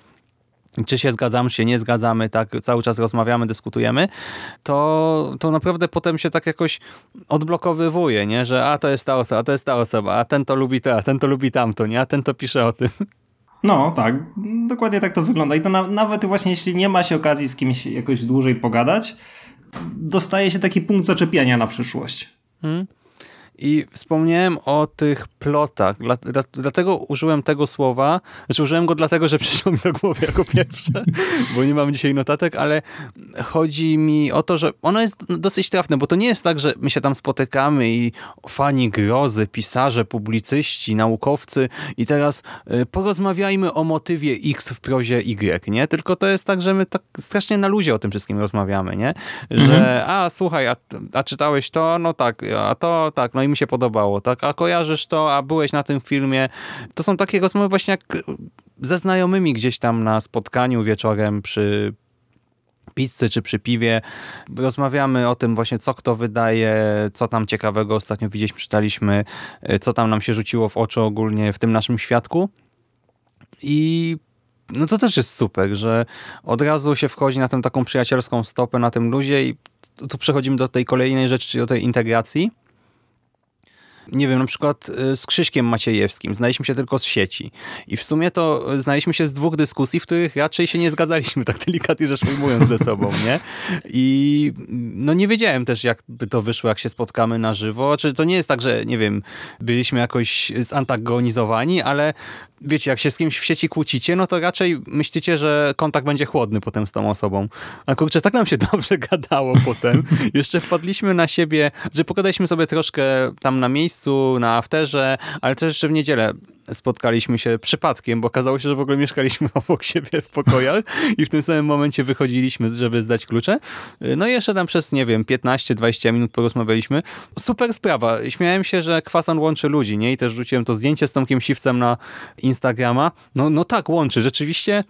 czy się zgadzamy, czy się nie zgadzamy, tak, cały czas rozmawiamy, dyskutujemy, to, to naprawdę potem się tak jakoś odblokowywuje, nie, że a to jest ta osoba, a to jest ta osoba, a ten to lubi to, a ten to lubi tamto, nie, a ten to pisze o tym. No, tak, dokładnie tak to wygląda. I to na, nawet właśnie jeśli nie ma się okazji z kimś jakoś dłużej pogadać, dostaje się taki punkt zaczepienia na przyszłość. Hmm. I wspomniałem o tych plotach, dla, dla, dlatego użyłem tego słowa, znaczy użyłem go dlatego, że przyszło mi do głowy jako pierwsze, bo nie mam dzisiaj notatek, ale chodzi mi o to, że ono jest dosyć trafne, bo to nie jest tak, że my się tam spotykamy i fani grozy, pisarze, publicyści, naukowcy i teraz y, porozmawiajmy o motywie X w prozie Y, nie? Tylko to jest tak, że my tak strasznie na luzie o tym wszystkim rozmawiamy, nie? Że mhm. a słuchaj, a, a czytałeś to? No tak, a to tak, no i mi się podobało, tak? A kojarzysz to, a byłeś na tym filmie. To są takie rozmowy właśnie jak ze znajomymi gdzieś tam na spotkaniu wieczorem przy pizzy czy przy piwie. Rozmawiamy o tym właśnie, co kto wydaje, co tam ciekawego ostatnio widzieliśmy, czytaliśmy, co tam nam się rzuciło w oczy ogólnie w tym naszym świadku. I no to też jest super, że od razu się wchodzi na tę taką przyjacielską stopę, na tym luzie i tu przechodzimy do tej kolejnej rzeczy, czyli do tej integracji nie wiem, na przykład y, z Krzyśkiem Maciejewskim. Znaliśmy się tylko z sieci. I w sumie to znaliśmy się z dwóch dyskusji, w których raczej się nie zgadzaliśmy, tak delikatnie rzecz ujmując ze sobą, nie? I no nie wiedziałem też, jak by to wyszło, jak się spotkamy na żywo. Czy to nie jest tak, że, nie wiem, byliśmy jakoś zantagonizowani, ale wiecie, jak się z kimś w sieci kłócicie, no to raczej myślicie, że kontakt będzie chłodny potem z tą osobą. A kurczę, tak nam się dobrze gadało potem. Jeszcze wpadliśmy na siebie, że pogadaliśmy sobie troszkę tam na miejscu, na afterze, ale też jeszcze w niedzielę spotkaliśmy się przypadkiem, bo okazało się, że w ogóle mieszkaliśmy obok siebie w pokojach i w tym samym momencie wychodziliśmy, żeby zdać klucze. No i jeszcze tam przez, nie wiem, 15-20 minut porozmawialiśmy. Super sprawa. Śmiałem się, że kwasan łączy ludzi, nie? I też rzuciłem to zdjęcie z Tomkiem Siwcem na Instagrama. No, no tak, łączy. Rzeczywiście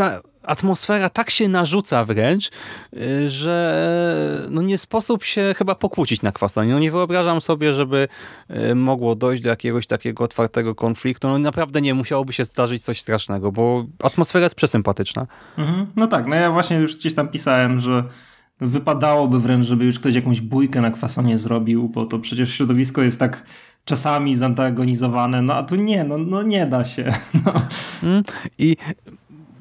ta atmosfera tak się narzuca wręcz, y, że no nie sposób się chyba pokłócić na kwasonie. No nie wyobrażam sobie, żeby y, mogło dojść do jakiegoś takiego otwartego konfliktu. No naprawdę nie musiałoby się zdarzyć coś strasznego, bo atmosfera jest przesympatyczna. Mhm. No tak, no ja właśnie już gdzieś tam pisałem, że wypadałoby wręcz, żeby już ktoś jakąś bójkę na kwasonie zrobił, bo to przecież środowisko jest tak czasami zantagonizowane, no a tu nie, no, no nie da się. No. Mm. I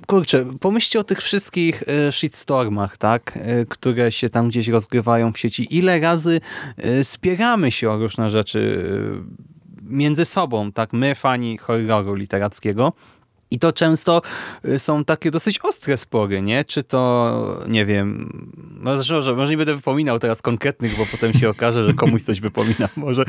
kurczę, pomyślcie o tych wszystkich e, shitstormach, tak, e, które się tam gdzieś rozgrywają w sieci. Ile razy e, spieramy się o różne rzeczy między sobą, tak, my fani horroru literackiego. I to często są takie dosyć ostre spory, nie? Czy to, nie wiem, może, może nie będę wypominał teraz konkretnych, bo potem się okaże, że komuś coś wypomina może,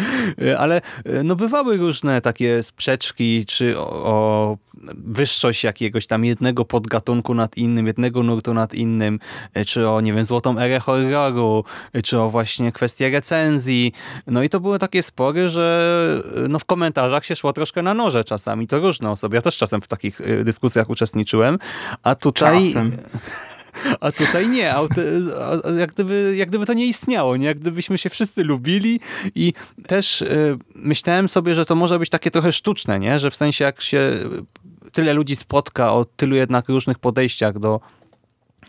ale no bywały różne takie sprzeczki, czy o, o wyższość jakiegoś tam jednego podgatunku nad innym, jednego nurtu nad innym, e, czy o, nie wiem, złotą erę horroru, e, czy o właśnie kwestie recenzji. No i to były takie spory, że e, no w komentarzach się szło troszkę na noże czasami. To różne osoby. Ja też czasem w takich dyskusjach uczestniczyłem. A tutaj... Czasem. A tutaj nie, jak gdyby, jak gdyby to nie istniało, nie? jak gdybyśmy się wszyscy lubili i też myślałem sobie, że to może być takie trochę sztuczne, nie? że w sensie jak się tyle ludzi spotka o tylu jednak różnych podejściach do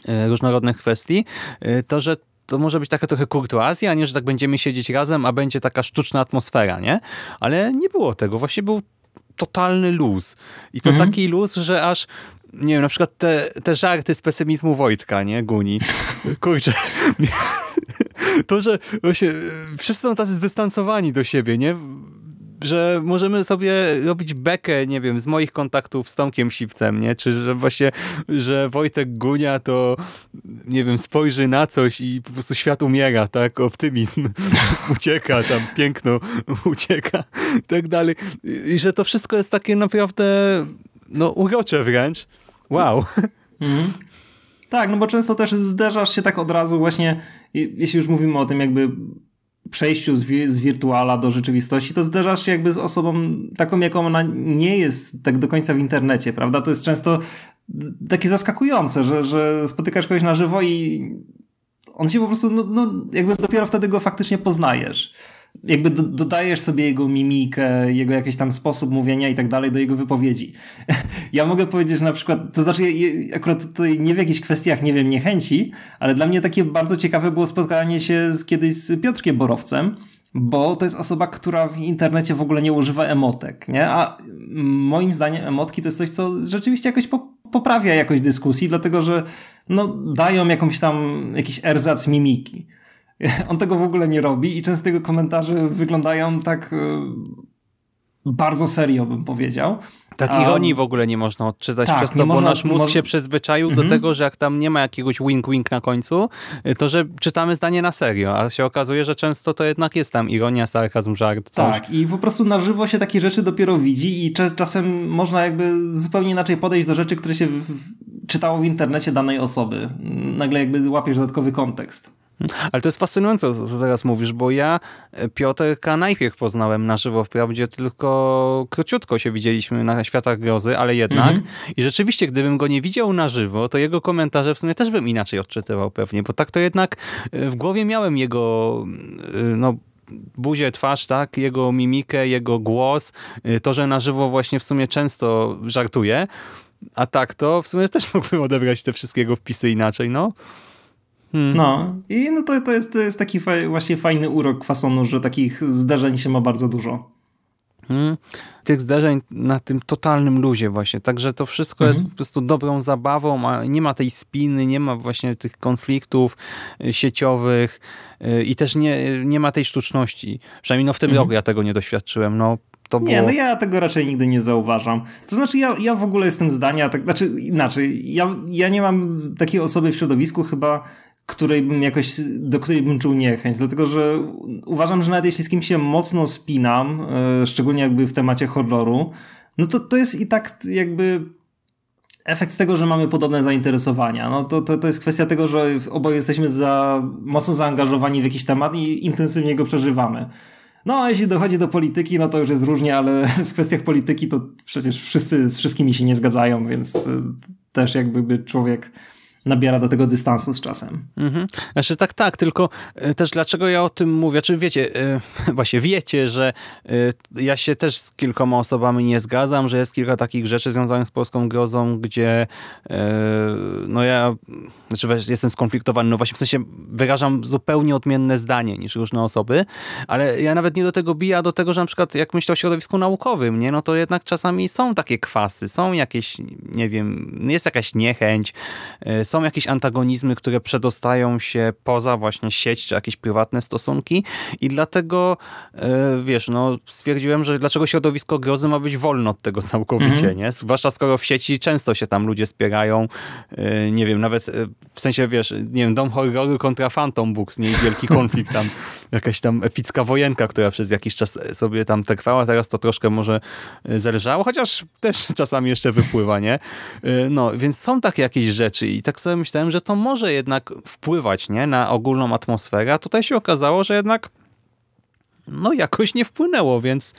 y, różnorodnych kwestii, y, to że to może być taka trochę kurtuazja, nie, że tak będziemy siedzieć razem, a będzie taka sztuczna atmosfera, nie? Ale nie było tego, właśnie był totalny luz. I to mhm. taki luz, że aż nie wiem, na przykład te, te żarty z pesymizmu Wojtka, nie? Guni. Kurczę. To, że właśnie wszyscy są tacy zdystansowani do siebie, nie? Że możemy sobie robić bekę, nie wiem, z moich kontaktów z Tomkiem Siwcem, nie? Czy że właśnie, że Wojtek Gunia to, nie wiem, spojrzy na coś i po prostu świat umiera, tak? Optymizm ucieka, tam piękno ucieka, tak dalej. I że to wszystko jest takie naprawdę, no, urocze wręcz. Wow. Mhm. Tak, no bo często też zderzasz się tak od razu właśnie, jeśli już mówimy o tym jakby przejściu z, wi z wirtuala do rzeczywistości, to zderzasz się jakby z osobą taką, jaką ona nie jest tak do końca w internecie, prawda? To jest często takie zaskakujące, że, że spotykasz kogoś na żywo i on się po prostu, no, no jakby dopiero wtedy go faktycznie poznajesz. Jakby do, dodajesz sobie jego mimikę, jego jakiś tam sposób mówienia i tak dalej do jego wypowiedzi. Ja mogę powiedzieć, na przykład, to znaczy akurat tutaj nie w jakichś kwestiach, nie wiem, niechęci, ale dla mnie takie bardzo ciekawe było spotkanie się z, kiedyś z Piotrkiem Borowcem, bo to jest osoba, która w internecie w ogóle nie używa emotek, nie? A moim zdaniem emotki to jest coś, co rzeczywiście jakoś po, poprawia jakość dyskusji, dlatego że no, dają jakąś tam, jakiś erzac mimiki. On tego w ogóle nie robi i często jego komentarze wyglądają tak e, bardzo serio, bym powiedział. Tak, ironii w ogóle nie można odczytać tak, przez to, bo można, nasz mózg się przyzwyczaił mhm. do tego, że jak tam nie ma jakiegoś wink-wink na końcu, to że czytamy zdanie na serio, a się okazuje, że często to jednak jest tam ironia, sarkazm, żart. Coś. Tak, i po prostu na żywo się takie rzeczy dopiero widzi i czas, czasem można jakby zupełnie inaczej podejść do rzeczy, które się w, czytało w internecie danej osoby. Nagle jakby łapiesz dodatkowy kontekst. Ale to jest fascynujące, co teraz mówisz, bo ja e, Piotrka najpierw poznałem na żywo, wprawdzie tylko króciutko się widzieliśmy na Światach Grozy, ale jednak. Mhm. I rzeczywiście, gdybym go nie widział na żywo, to jego komentarze w sumie też bym inaczej odczytywał pewnie, bo tak to jednak e, w głowie miałem jego e, no, buzię, twarz, tak, jego mimikę, jego głos, to, że na żywo właśnie w sumie często żartuje, a tak to w sumie też mógłbym odebrać te wszystkiego wpisy inaczej, no. Hmm. No i no to, to, jest, to jest taki faj, właśnie fajny urok fasonu, że takich zdarzeń się ma bardzo dużo. Hmm. Tych zdarzeń na tym totalnym luzie właśnie. Także to wszystko jest mhm. po prostu dobrą zabawą, a nie ma tej spiny, nie ma właśnie tych konfliktów y, sieciowych y, i też nie, nie ma tej sztuczności. Przynajmniej no w tym mhm. roku ja tego nie doświadczyłem. No, było... Nie, no ja tego raczej nigdy nie zauważam. To znaczy ja, ja w ogóle jestem zdania, tak, znaczy inaczej, ja, ja nie mam takiej osoby w środowisku chyba, której bym jakoś, do której bym czuł niechęć, dlatego że uważam, że nawet jeśli z kimś się mocno spinam, e, szczególnie jakby w temacie horroru, no to to jest i tak jakby efekt tego, że mamy podobne zainteresowania. No to, to, to jest kwestia tego, że oboje jesteśmy za mocno zaangażowani w jakiś temat i intensywnie go przeżywamy. No, a jeśli dochodzi do polityki, no to już jest różnie, ale w kwestiach polityki to przecież wszyscy z wszystkimi się nie zgadzają, więc e, też jakby człowiek nabiera do tego dystansu z czasem. Mhm. Znaczy tak, tak, tylko e, też dlaczego ja o tym mówię? Czy wiecie, e, właśnie wiecie, że e, ja się też z kilkoma osobami nie zgadzam, że jest kilka takich rzeczy związanych z polską grozą, gdzie no ja znaczy jestem skonfliktowany, no właśnie w sensie wyrażam zupełnie odmienne zdanie niż różne osoby, ale ja nawet nie do tego biję, a do tego, że na przykład jak myślę o środowisku naukowym, nie, no to jednak czasami są takie kwasy, są jakieś, nie wiem, jest jakaś niechęć, są jakieś antagonizmy, które przedostają się poza właśnie sieć czy jakieś prywatne stosunki i dlatego e, wiesz, no stwierdziłem, że dlaczego środowisko grozy ma być wolne od tego całkowicie, mhm. nie? Zwłaszcza skoro w sieci często się tam ludzie spierają, e, nie wiem, nawet e, w sensie, wiesz, nie wiem, Dom Horroru kontra Phantom Books, nie? Wielki konflikt tam, jakaś tam epicka wojenka, która przez jakiś czas sobie tam trwała, teraz to troszkę może zależało, chociaż też czasami jeszcze wypływa, nie? No, więc są takie jakieś rzeczy i tak sobie myślałem, że to może jednak wpływać nie, na ogólną atmosferę, a tutaj się okazało, że jednak no jakoś nie wpłynęło, więc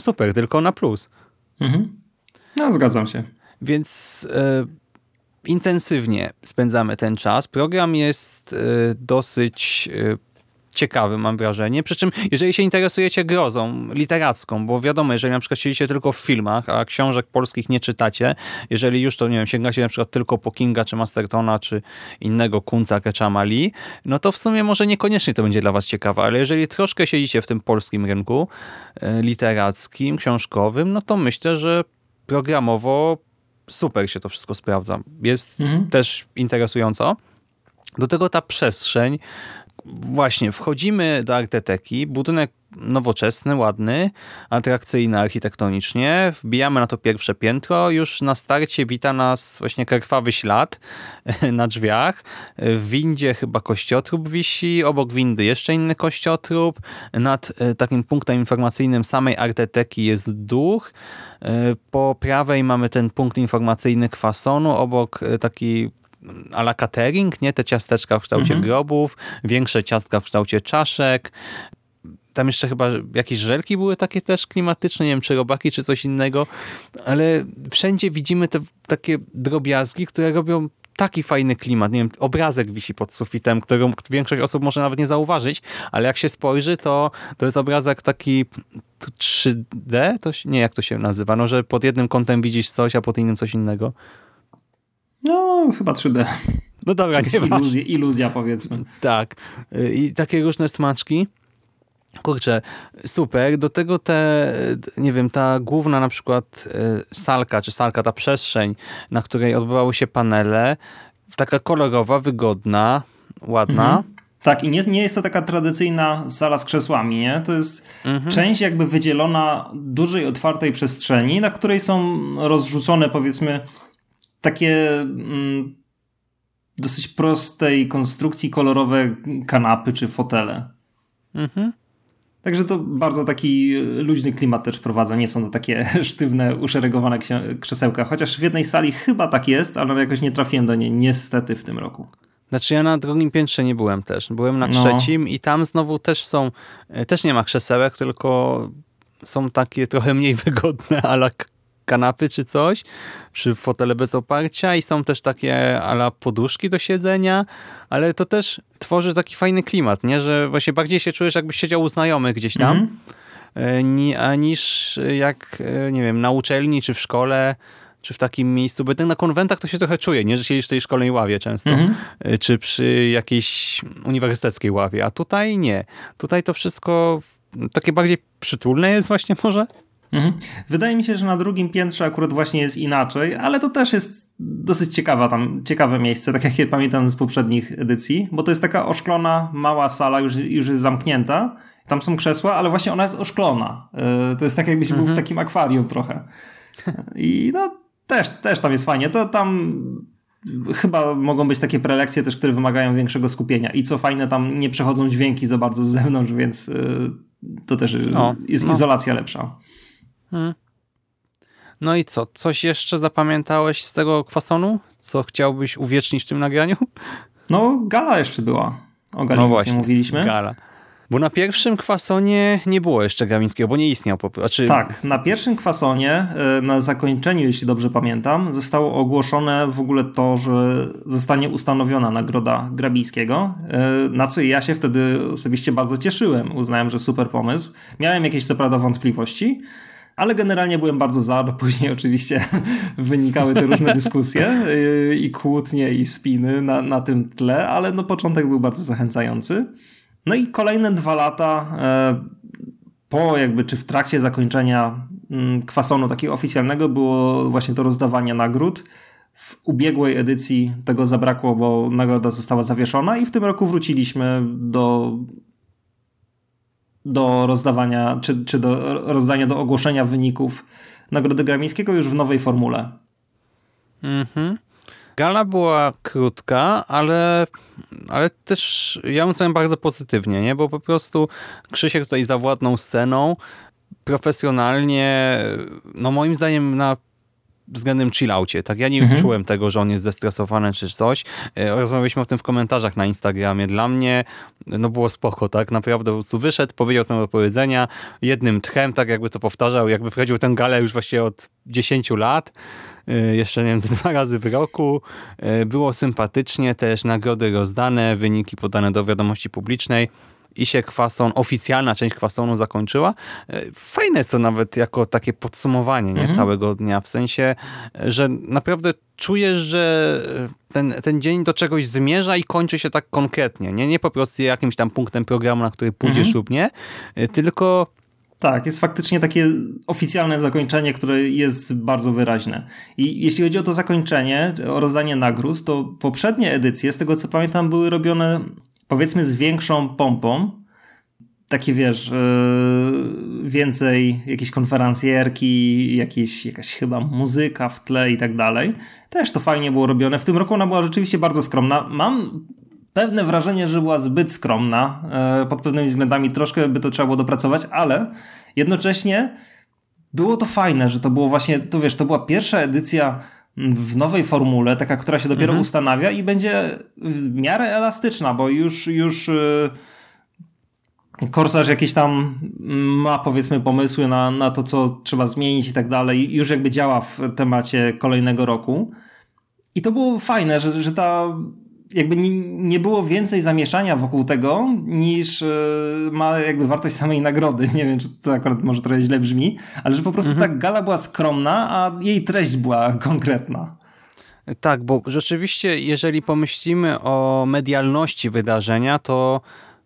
super, tylko na plus. Mhm. No, zgadzam się. Więc e, intensywnie spędzamy ten czas. Program jest e, dosyć e, ciekawy, mam wrażenie. Przy czym, jeżeli się interesujecie grozą literacką, bo wiadomo, jeżeli na przykład siedzicie tylko w filmach, a książek polskich nie czytacie, jeżeli już to, nie wiem, sięgacie na przykład tylko po Kinga, czy Mastertona, czy innego Kunca, Keczama Lee, no to w sumie może niekoniecznie to będzie dla was ciekawe, ale jeżeli troszkę siedzicie w tym polskim rynku e, literackim, książkowym, no to myślę, że programowo super się to wszystko sprawdza. Jest mhm. też interesująco. Do tego ta przestrzeń właśnie, wchodzimy do arteteki, budynek nowoczesny, ładny, atrakcyjny architektonicznie, wbijamy na to pierwsze piętro, już na starcie wita nas właśnie krwawy ślad na drzwiach, w windzie chyba kościotrup wisi, obok windy jeszcze inny kościotrup, nad e, takim punktem informacyjnym samej arteteki jest duch, e, po prawej mamy ten punkt informacyjny kwasonu, obok e, taki a la catering, nie? Te ciasteczka w kształcie mhm. grobów, większe ciastka w kształcie czaszek. Tam jeszcze chyba jakieś żelki były takie też klimatyczne, nie wiem, czy robaki, czy coś innego, ale wszędzie widzimy te takie drobiazgi, które robią taki fajny klimat. Nie wiem, obrazek wisi pod sufitem, którego większość osób może nawet nie zauważyć, ale jak się spojrzy, to to jest obrazek taki 3D? To nie, jak to się nazywa? No, że pod jednym kątem widzisz coś, a pod innym coś innego. No, chyba 3D. No dobra, nie iluzja, iluzja powiedzmy. Tak. I takie różne smaczki. Kurczę, super. Do tego te, nie wiem, ta główna na przykład e, salka, czy salka, ta przestrzeń, na której odbywały się panele, taka kolorowa, wygodna, ładna. Mhm. Tak, i nie, nie jest to taka tradycyjna sala z krzesłami, nie? To jest mhm. część jakby wydzielona dużej, otwartej przestrzeni, na której są rozrzucone powiedzmy takie mm, dosyć prostej konstrukcji kolorowe kanapy czy fotele. Mhm. Także to bardzo taki luźny klimat też prowadza. Nie są to takie sztywne, uszeregowane krzesełka. Chociaż w jednej sali chyba tak jest, ale jakoś nie trafiłem do niej niestety w tym roku. Znaczy ja na drugim piętrze nie byłem też. Byłem na no. trzecim no. i tam znowu też są, e, też nie ma krzesełek, tylko są takie trochę mniej wygodne, ale kanapy czy coś, czy fotele bez oparcia i są też takie ala poduszki do siedzenia, ale to też tworzy taki fajny klimat, nie? że właśnie bardziej się czujesz jakbyś siedział u znajomych gdzieś tam, mm -hmm. niż jak, e, nie wiem, na uczelni czy w szkole, czy w takim miejscu, bo na konwentach to się trochę czuje, nie? że siedzisz w tej szkolnej ławie często, mm -hmm. czy przy jakiejś uniwersyteckiej ławie, a tutaj nie. Tutaj to wszystko takie bardziej przytulne jest właśnie może? Mhm. Wydaje mi się, że na drugim piętrze akurat właśnie jest inaczej, ale to też jest dosyć ciekawa tam, ciekawe miejsce, tak jak je pamiętam z poprzednich edycji, bo to jest taka oszklona, mała sala, już, już jest zamknięta. Tam są krzesła, ale właśnie ona jest oszklona. E, to jest tak, jakbyś mhm. był w mhm. takim akwarium trochę. I no, też, też tam jest fajnie. To tam chyba mogą być takie prelekcje też, które wymagają większego skupienia. I co fajne, tam nie przechodzą dźwięki za bardzo z zewnątrz, więc e, to też o, jest no. izolacja lepsza. Hmm. No i co? Coś jeszcze zapamiętałeś z tego kwasonu? Co chciałbyś uwiecznić w tym nagraniu? No, gala jeszcze była. O gali no właśnie, mówiliśmy. Gala. Bo na pierwszym kwasonie nie było jeszcze Gamińskiego, bo nie istniał. Znaczy... Tak, na pierwszym kwasonie, e, na zakończeniu, jeśli dobrze pamiętam, zostało ogłoszone w ogóle to, że zostanie ustanowiona nagroda Grabińskiego, e, na co ja się wtedy osobiście bardzo cieszyłem. Uznałem, że super pomysł. Miałem jakieś co prawda wątpliwości, ale generalnie byłem bardzo za, bo później oczywiście wynikały te różne dyskusje y, i kłótnie i spiny na, na tym tle, ale no początek był bardzo zachęcający. No i kolejne dwa lata e, po jakby, czy w trakcie zakończenia mm, kwasonu takiego oficjalnego było właśnie to rozdawanie nagród. W ubiegłej edycji tego zabrakło, bo nagroda została zawieszona i w tym roku wróciliśmy do do rozdawania, czy, czy do rozdania, do ogłoszenia wyników Nagrody Gramińskiego już w nowej formule. Mhm. Gala była krótka, ale, ale też ja oceniam bardzo pozytywnie, nie? bo po prostu Krzysiek tutaj zawładnął sceną profesjonalnie, no moim zdaniem na względem chillaucie. Tak, ja nie mhm. czułem tego, że on jest zestresowany czy coś. E, rozmawialiśmy o tym w komentarzach na Instagramie. Dla mnie no było spoko, tak? Naprawdę po prostu wyszedł, powiedział co do powiedzenia jednym tchem, tak jakby to powtarzał, jakby wchodził tę galę już właściwie od 10 lat. E, jeszcze nie wiem, ze dwa razy w roku. E, było sympatycznie, też nagrody rozdane, wyniki podane do wiadomości publicznej i się kwason, oficjalna część kwasonu zakończyła. E, fajne jest to nawet jako takie podsumowanie nie, mhm. całego dnia, w sensie, że naprawdę czujesz, że ten, ten dzień do czegoś zmierza i kończy się tak konkretnie. Nie, nie po prostu jakimś tam punktem programu, na który pójdziesz mhm. lub nie, e, tylko tak, jest faktycznie takie oficjalne zakończenie, które jest bardzo wyraźne. I jeśli chodzi o to zakończenie, o rozdanie nagród, to poprzednie edycje, z tego co pamiętam, były robione powiedzmy z większą pompą, takie wiesz, yy, więcej jakieś konferencjerki, jakieś, jakaś chyba muzyka w tle i tak dalej. Też to fajnie było robione. W tym roku ona była rzeczywiście bardzo skromna. Mam pewne wrażenie, że była zbyt skromna yy, pod pewnymi względami. Troszkę by to trzeba było dopracować, ale jednocześnie było to fajne, że to było właśnie, to wiesz, to była pierwsza edycja w nowej formule, taka, która się dopiero mhm. ustanawia i będzie w miarę elastyczna, bo już, już y, Korsarz jakieś tam ma powiedzmy pomysły na, na to, co trzeba zmienić i tak dalej. Już jakby działa w temacie kolejnego roku. I to było fajne, że, że ta jakby nie, nie było więcej zamieszania wokół tego, niż e, ma jakby wartość samej nagrody. Nie wiem, czy to akurat może trochę źle brzmi, ale że po prostu mhm. ta gala była skromna, a jej treść była konkretna. Tak, bo rzeczywiście, jeżeli pomyślimy o medialności wydarzenia, to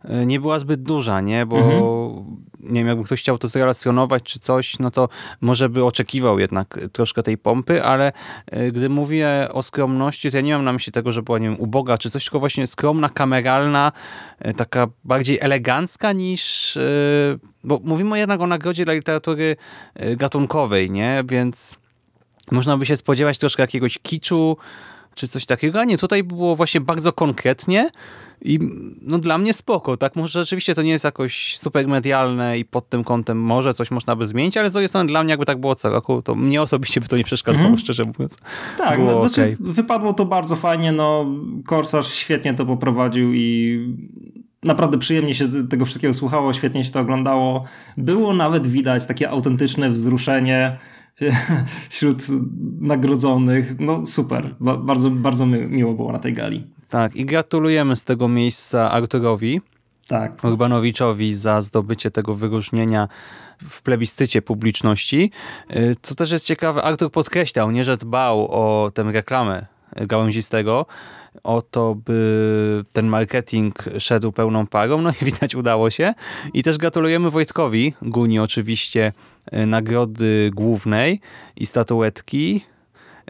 e, nie była zbyt duża, nie? Bo mhm. Nie wiem, jakby ktoś chciał to zrelacjonować czy coś, no to może by oczekiwał jednak troszkę tej pompy, ale e, gdy mówię o skromności, to ja nie mam na myśli tego, że była, nie wiem, uboga czy coś, tylko właśnie skromna, kameralna, e, taka bardziej elegancka niż... Bo mówimy jednak o nagrodzie dla literatury gatunkowej, nie? Więc można by się spodziewać troszkę jakiegoś kiczu, czy coś takiego, a nie, tutaj było właśnie bardzo konkretnie i no dla mnie spoko, tak, może rzeczywiście to nie jest jakoś super medialne i pod tym kątem może coś można by zmienić, ale z drugiej strony dla mnie jakby tak było co roku, to mnie osobiście by to nie przeszkadzało, mm. szczerze mówiąc. Tak, było no, znaczy, wypadło to bardzo fajnie, no Korsarz świetnie to poprowadził i naprawdę przyjemnie się tego wszystkiego słuchało, świetnie się to oglądało. Było nawet widać takie autentyczne wzruszenie, wśród nagrodzonych. No super, bardzo, bardzo miło było na tej gali. Tak i gratulujemy z tego miejsca Arturowi. Tak. Urbanowiczowi za zdobycie tego wyróżnienia w plebiscycie publiczności. Y, co też jest ciekawe, Artur podkreślał, nie, że dbał o tę reklamę gałęzistego, o to, by ten marketing szedł pełną parą, no i widać udało się. I też gratulujemy Wojtkowi Guni oczywiście E, nagrody głównej i statuetki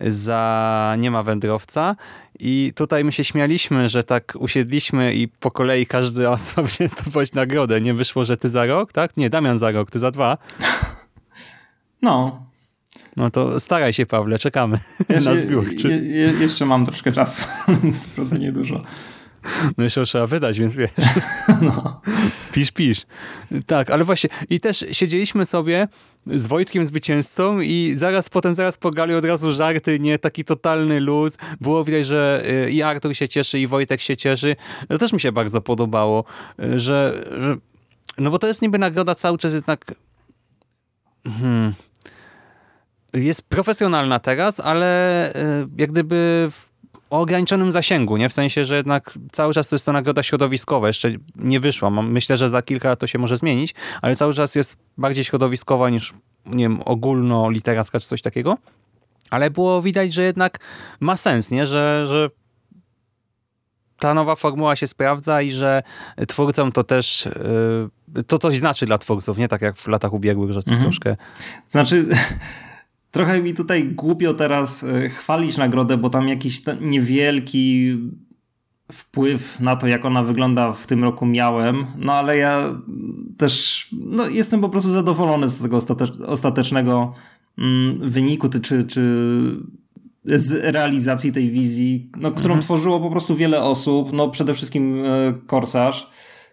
za Nie ma wędrowca i tutaj my się śmialiśmy, że tak usiedliśmy i po kolei każdy osoba będzie to nagrodę. Nie wyszło, że ty za rok, tak? Nie, Damian za rok, ty za dwa. No. No to staraj się, Pawle, czekamy na zbiór. Je, je, jeszcze mam troszkę czasu, więc prawda niedużo. No jeszcze trzeba wydać, więc wiesz. No. Pisz, pisz. Tak, ale właśnie i też siedzieliśmy sobie z Wojtkiem zwycięzcą i zaraz potem, zaraz pogali od razu żarty, nie, taki totalny luz. Było widać, że y, i Artur się cieszy, i Wojtek się cieszy. To też mi się bardzo podobało, y, że, że no bo to jest niby nagroda cały czas jednak hmm, jest profesjonalna teraz, ale y, jak gdyby w o ograniczonym zasięgu, nie? W sensie, że jednak cały czas to jest to nagroda środowiskowa, jeszcze nie wyszła. Myślę, że za kilka lat to się może zmienić, ale cały czas jest bardziej środowiskowa niż, nie wiem, ogólno-literacka czy coś takiego. Ale było widać, że jednak ma sens, nie? Że, że ta nowa formuła się sprawdza i że twórcom to też yy, to coś znaczy dla twórców, nie tak jak w latach ubiegłych, że to mhm. troszkę... Znaczy Trochę mi tutaj głupio teraz e, chwalić nagrodę, bo tam jakiś niewielki wpływ na to, jak ona wygląda w tym roku miałem, no ale ja też no, jestem po prostu zadowolony z tego ostatecznego mm, wyniku, czy, czy z realizacji tej wizji, no, którą mhm. tworzyło po prostu wiele osób, no przede wszystkim e, Korsarz,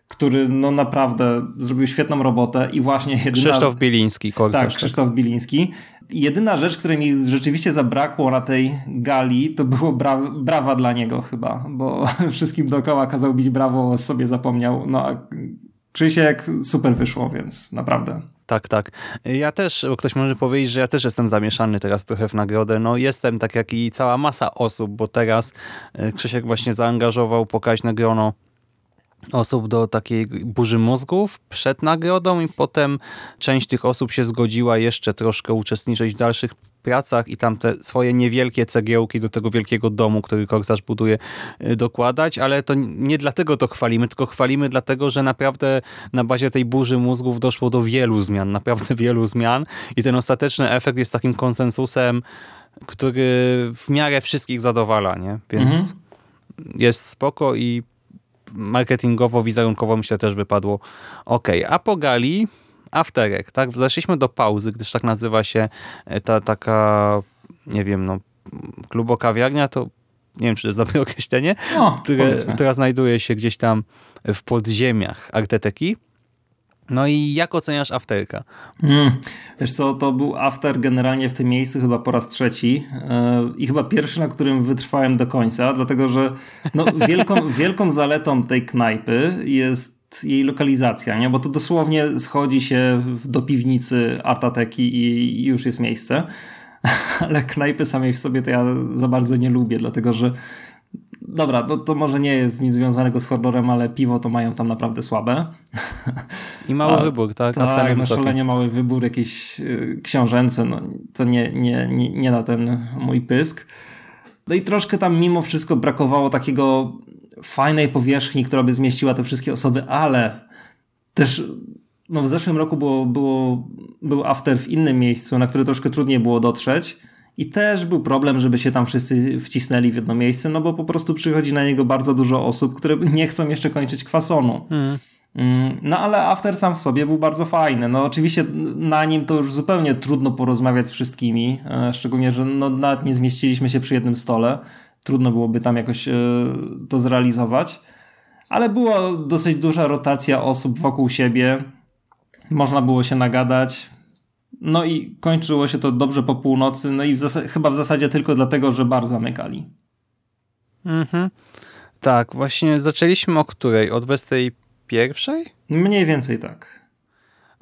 który no naprawdę zrobił świetną robotę i właśnie jedyna... Krzysztof Biliński, Korsarz. Tak, Krzysztof Biliński jedyna rzecz, której mi rzeczywiście zabrakło na tej gali, to było bra brawa dla niego chyba, bo wszystkim dookoła kazał bić brawo, sobie zapomniał. No a Krzysiek super wyszło, więc naprawdę. Tak, tak. Ja też, bo ktoś może powiedzieć, że ja też jestem zamieszany teraz trochę w nagrodę. No jestem, tak jak i cała masa osób, bo teraz e, Krzysiek właśnie zaangażował pokaźne grono osób do takiej burzy mózgów przed nagrodą i potem część tych osób się zgodziła jeszcze troszkę uczestniczyć w dalszych pracach i tam te swoje niewielkie cegiełki do tego wielkiego domu, który Korsarz buduje, y, dokładać, ale to nie dlatego to chwalimy, tylko chwalimy dlatego, że naprawdę na bazie tej burzy mózgów doszło do wielu zmian, naprawdę wielu zmian i ten ostateczny efekt jest takim konsensusem, który w miarę wszystkich zadowala, nie? Więc mhm. jest spoko i marketingowo, wizerunkowo myślę też wypadło ok. A po gali afterek, tak? Zeszliśmy do pauzy, gdyż tak nazywa się e, ta taka, nie wiem, no klubokawiarnia, to nie wiem, czy to jest dobre określenie, no, które, która znajduje się gdzieś tam w podziemiach Arteteki. No i jak oceniasz afterka? Mm, wiesz co, to był after generalnie w tym miejscu chyba po raz trzeci yy, i chyba pierwszy, na którym wytrwałem do końca, dlatego że no, wielką, wielką zaletą tej knajpy jest jej lokalizacja, nie? bo to dosłownie schodzi się do piwnicy Artateki i już jest miejsce. ale knajpy samej w sobie to ja za bardzo nie lubię, dlatego że dobra, no to może nie jest nic związanego z horrorem, ale piwo to mają tam naprawdę słabe. I mały A, wybór, tak? Tak, na wysokie. szalenie mały wybór, jakieś y, książęce, no to nie, nie, nie, nie na ten mój pysk. No i troszkę tam mimo wszystko brakowało takiego fajnej powierzchni, która by zmieściła te wszystkie osoby, ale też no w zeszłym roku było, było, był after w innym miejscu, na które troszkę trudniej było dotrzeć. I też był problem, żeby się tam wszyscy wcisnęli w jedno miejsce, no bo po prostu przychodzi na niego bardzo dużo osób, które nie chcą jeszcze kończyć kwasonu. Mhm. Mm, No ale After sam w sobie był bardzo fajny. No oczywiście na nim to już zupełnie trudno porozmawiać z wszystkimi, e, szczególnie, że no, nawet nie zmieściliśmy się przy jednym stole. Trudno byłoby tam jakoś e, to zrealizować. Ale była dosyć duża rotacja osób wokół siebie. Można było się nagadać. No i kończyło się to dobrze po północy. No i w chyba w zasadzie tylko dlatego, że bar zamykali. Mhm. Tak, właśnie zaczęliśmy o której? O 21? Mniej więcej tak.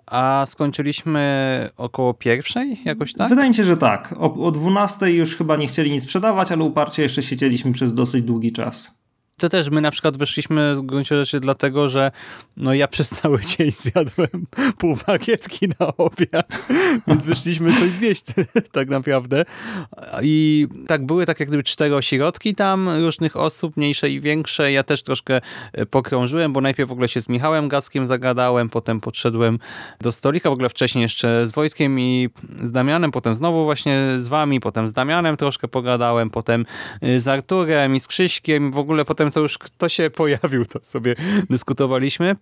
A skończyliśmy około pierwszej? Jakoś tak? Wydaje mi się, że tak. O, o 12 już chyba nie chcieli nic sprzedawać, ale uparcie jeszcze siedzieliśmy przez dosyć długi czas. To też my na przykład wyszliśmy w gruncie rzeczy dlatego, że no ja przez cały dzień zjadłem pół bagietki na obiad, więc wyszliśmy coś zjeść tak naprawdę. I tak były tak jak gdyby cztery ośrodki tam różnych osób, mniejsze i większe. Ja też troszkę e, pokrążyłem, bo najpierw w ogóle się z Michałem Gackiem zagadałem, potem podszedłem do stolika, w ogóle wcześniej jeszcze z Wojtkiem i z Damianem, potem znowu właśnie z wami, potem z Damianem troszkę pogadałem, potem y, z Arturem i z Krzyśkiem, w ogóle potem to już kto się pojawił, to sobie dyskutowaliśmy.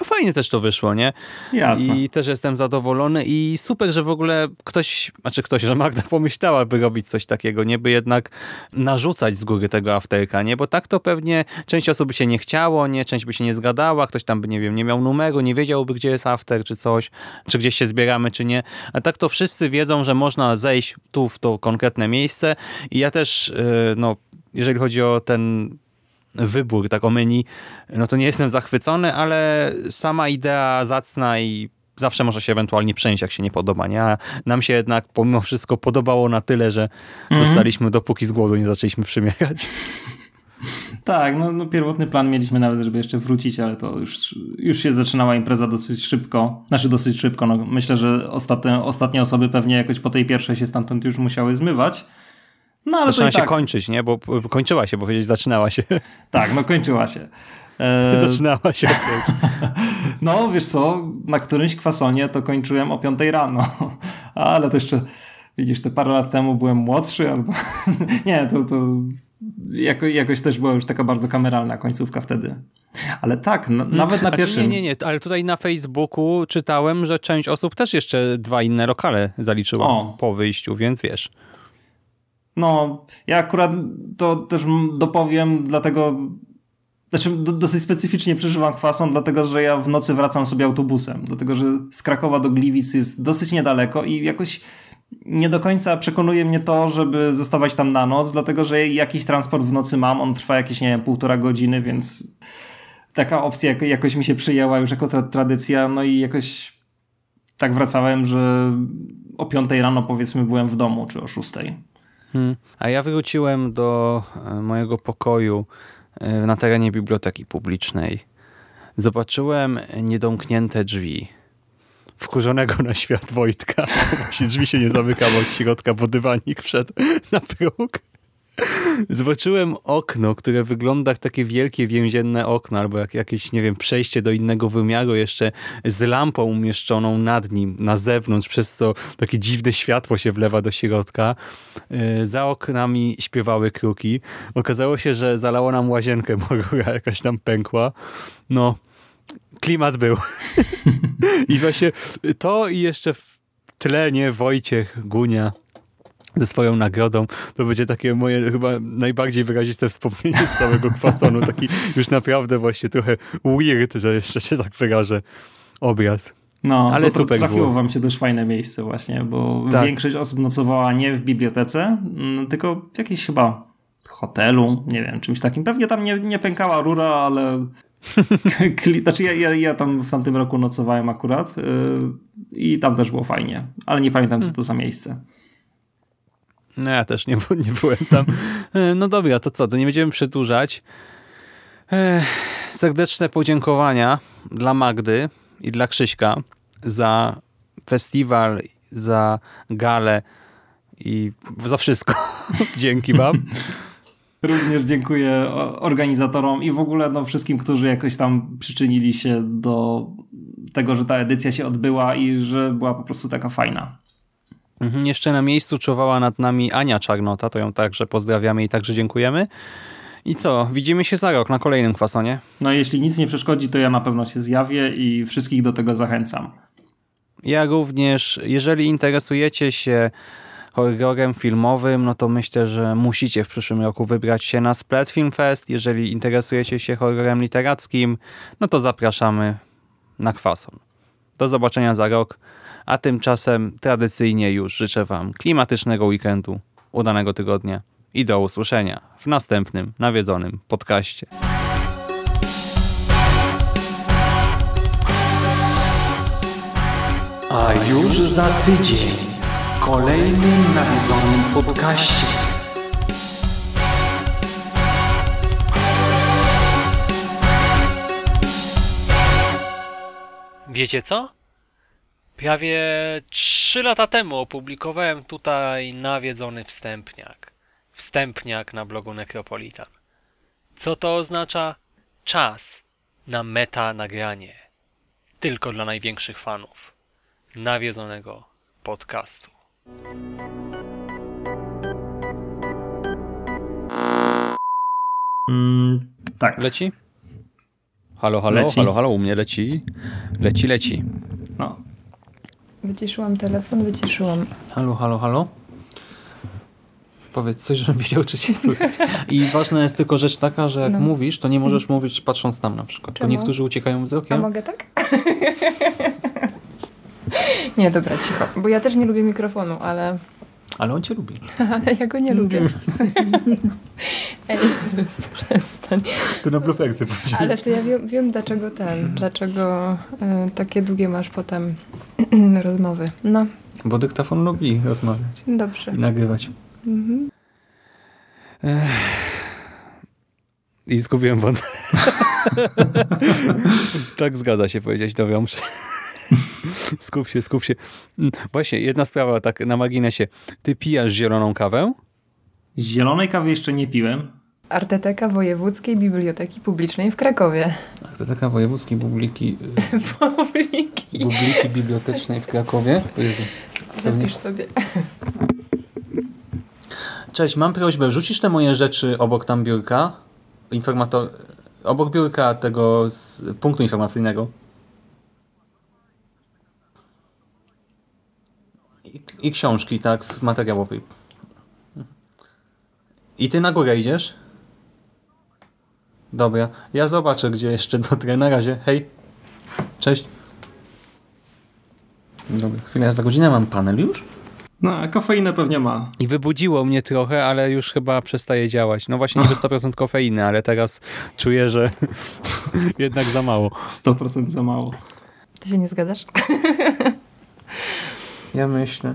No fajnie też to wyszło, nie? Jasne. I też jestem zadowolony i super, że w ogóle ktoś, znaczy ktoś, że Magda pomyślała, by robić coś takiego, nie by jednak narzucać z góry tego afterka, nie? Bo tak to pewnie część osób by się nie chciało, nie? Część by się nie zgadała, ktoś tam by, nie wiem, nie miał numeru, nie wiedziałby, gdzie jest after, czy coś, czy gdzieś się zbieramy, czy nie. A tak to wszyscy wiedzą, że można zejść tu w to konkretne miejsce i ja też, yy, no, jeżeli chodzi o ten wybór, tak o menu, no to nie jestem zachwycony, ale sama idea zacna i zawsze może się ewentualnie przenieść, jak się nie podoba, nie? A nam się jednak pomimo wszystko podobało na tyle, że Mhm. zostaliśmy dopóki z głodu nie zaczęliśmy przymierać. Tak, no, no pierwotny plan mieliśmy nawet, żeby jeszcze wrócić, ale to już, już się zaczynała impreza dosyć szybko. Znaczy dosyć szybko. No, myślę, że ostatnie, ostatnie osoby pewnie jakoś po tej pierwszej się stamtąd już musiały zmywać. No ale Zaczyna się tak, kończyć, nie? Bo kończyła się, bo powiedzieć zaczynała się. tak, no kończyła się. E, zaczynała się. No, wiesz co, na którymś kwasonie to kończyłem o 5 rano. Ale to jeszcze, widzisz, te parę lat temu byłem młodszy, albo... Nie, to, to jako, jakoś też była już taka bardzo kameralna końcówka wtedy. Ale tak, na, nawet na Znaczy, pierwszym... Nie, nie, nie, ale tutaj na Facebooku czytałem, że część osób też jeszcze dwa inne lokale zaliczyła O. po wyjściu, więc wiesz. No, ja akurat to też dopowiem, dlatego. Znaczy, do, dosyć specyficznie przeżywam kwason, dlatego że ja w nocy wracam sobie autobusem. Dlatego, że z Krakowa do Gliwic jest dosyć niedaleko i jakoś nie do końca przekonuje mnie to, żeby zostawać tam na noc, dlatego że jakiś transport w nocy mam, on trwa jakieś, nie wiem, półtora godziny, więc taka opcja jako- jakoś mi się przyjęła już jako tra- tradycja, no i jakoś tak wracałem, że o 5 rano powiedzmy byłem w domu, czy o 6. Hmm. A ja wróciłem do e, mojego pokoju e, na terenie biblioteki publicznej. Zobaczyłem niedomknięte drzwi. Wkurzonego na świat Wojtka. Właśnie drzwi się nie zamykały od środka, bo dywanik wszedł na próg. Zobaczyłem okno, które wygląda jak takie wielkie więzienne okno, albo jak jakieś, nie wiem, przejście do innego wymiaru jeszcze z lampą umieszczoną nad nim, na zewnątrz, przez co takie dziwne światło się wlewa do środka. Yy, Za oknami śpiewały kruki. Okazało się, że zalało nam łazienkę, bo rura jakaś tam pękła. No, klimat był. I właśnie to i jeszcze w tle, nie, Wojciech, Gunia, ze swoją nagrodą. To będzie takie moje chyba najbardziej wyraziste wspomnienie z całego kwasonu. Taki już naprawdę właśnie trochę weird, że jeszcze się tak wyrażę obraz. No, Ale to, super trafiło było. wam się też fajne miejsce właśnie, bo Tak. większość osób nocowała nie w bibliotece, mm, tylko w jakimś chyba hotelu, nie wiem, czymś takim. Pewnie tam nie, nie pękała rura, ale znaczy ja, ja, ja tam w tamtym roku nocowałem akurat yy, i tam też było fajnie, ale nie pamiętam co to za miejsce. No ja też nie, nie byłem tam. E, No dobra, to co, to nie będziemy przedłużać. E, Serdeczne podziękowania dla Magdy i dla Krzyśka za festiwal, za galę i za wszystko. Dzięki wam. Również dziękuję organizatorom i w ogóle no, wszystkim, którzy jakoś tam przyczynili się do tego, że ta edycja się odbyła i że była po prostu taka fajna. Mhm, Jeszcze na miejscu czuwała nad nami Ania Czarnota, to ją także pozdrawiamy i także dziękujemy. I co, widzimy się za rok na kolejnym kwasonie. No jeśli nic nie przeszkodzi, to ja na pewno się zjawię i wszystkich do tego zachęcam. Ja również, jeżeli interesujecie się horrorem filmowym, no to myślę, że musicie w przyszłym roku wybrać się na Splat Film Fest. Jeżeli interesujecie się horrorem literackim, no to zapraszamy na kwason. Do zobaczenia za rok, a tymczasem tradycyjnie już życzę Wam klimatycznego weekendu, udanego tygodnia i do usłyszenia w następnym nawiedzonym podcaście. A już za tydzień w kolejnym nawiedzonym podcaście. Wiecie co? Prawie 3 lata temu opublikowałem tutaj nawiedzony wstępniak. Wstępniak na blogu Necropolitan. Co to oznacza? Czas na meta nagranie. Tylko dla największych fanów nawiedzonego podcastu. Mm, tak. Leci? Halo, halo, Leci. halo, halo, u mnie leci. Leci, leci. No. Wyciszyłam telefon, wyciszyłam. Halo, halo, halo. Powiedz coś, żebym wiedział, czy cię słychać. I ważna jest tylko rzecz taka, że jak No. mówisz, to nie możesz mówić patrząc tam na przykład. Bo Czemu? niektórzy uciekają A wzrokiem. mogę tak? nie, dobra, cicho. Bo ja też nie lubię mikrofonu, ale, Ale on cię lubi. ale ja go nie lubię. Ej, przestań. To na blufeksy Ale to ja wiem, wiem dlaczego ten, dlaczego e, takie długie masz potem rozmowy. No, Bo dyktafon lubi rozmawiać dobrze. i nagrywać. Mhm. I zgubiłem wątek. tak zgadza się powiedzieć, dobra, muszę. skup się, skup się. Mm, Właśnie, jedna sprawa tak na marginesie. Ty pijasz zieloną kawę? Zielonej kawy jeszcze nie piłem. Arteteka Wojewódzkiej Biblioteki Publicznej w Krakowie. To taka wojewódzkiej bubliki, Publiki. bubliki bibliotecznej w Krakowie. Jezu. Zapisz sobie. Cześć, mam prośbę, wrzucisz te moje rzeczy obok tam biurka, informator, obok biurka tego z punktu informacyjnego. I, książki, tak, w materiałowej. I ty na górę idziesz? Dobra, ja zobaczę, gdzie jeszcze dotrę. Na razie, hej. Cześć. Dobra, chwilę, za godzinę mam panel już? No, a kofeinę pewnie ma. I wybudziło mnie trochę, ale już chyba przestaje działać. No właśnie niby 100% kofeiny, ale teraz czuję, że jednak za mało. 100% za mało. Ty się nie zgadzasz? Ja myślę.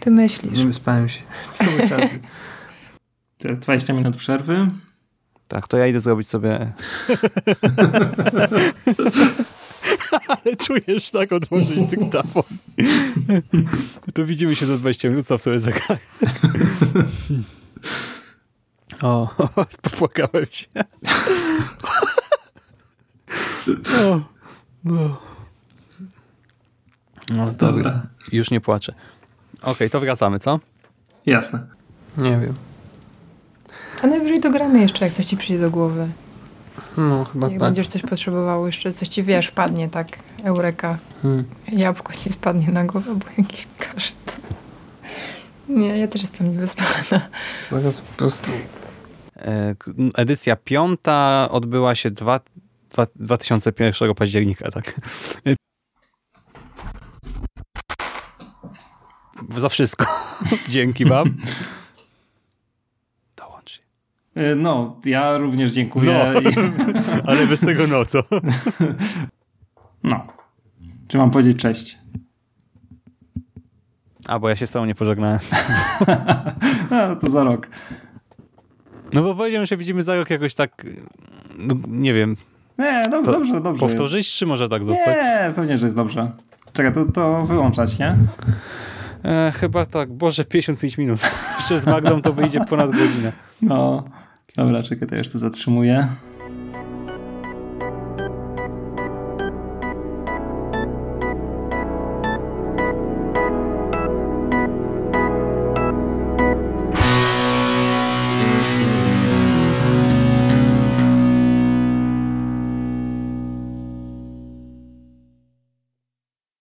Ty myślisz. Nie wyspałem się cały czas. To jest 20 minut przerwy. Tak, to ja idę zrobić sobie... ale czujesz tak odłożyć dyktafon. to widzimy się za 20 minut, staw sobie zegar. o, popłakałem się. o, no. No dobra. Dobra. Już nie płaczę. Okej, to wracamy, co? Jasne. Nie wiem. A najwyżej dogramy jeszcze, jak coś ci przyjdzie do głowy. No, chyba Jak będziesz coś potrzebował jeszcze, coś ci wiesz, wpadnie tak, eureka. Hmm. Jabłko ci spadnie na głowę, albo jakiś kasztan. Nie, ja też jestem niewyspana. Zaraz po prostu. E, Edycja piąta odbyła się dwa, dwa, 2001 października, tak. za wszystko. Dzięki wam. Dołącz. E, no, ja również dziękuję. No, ale bez tego no co? No. Czy mam powiedzieć cześć? A, bo ja się z tobą nie pożegnałem. no, to za rok. No bo powiedziałem, że widzimy za rok jakoś tak, no, nie wiem. Nie, dob to dobrze, dobrze. Powtórzyć, jest. czy może tak zostać? Nie, pewnie, że jest dobrze. Czekaj, to, to wyłączać, nie? E, chyba tak, Boże, 55 minut. Jeszcze z Magdą to wyjdzie ponad godzinę. No, dobra, czekaj, to jeszcze zatrzymuję.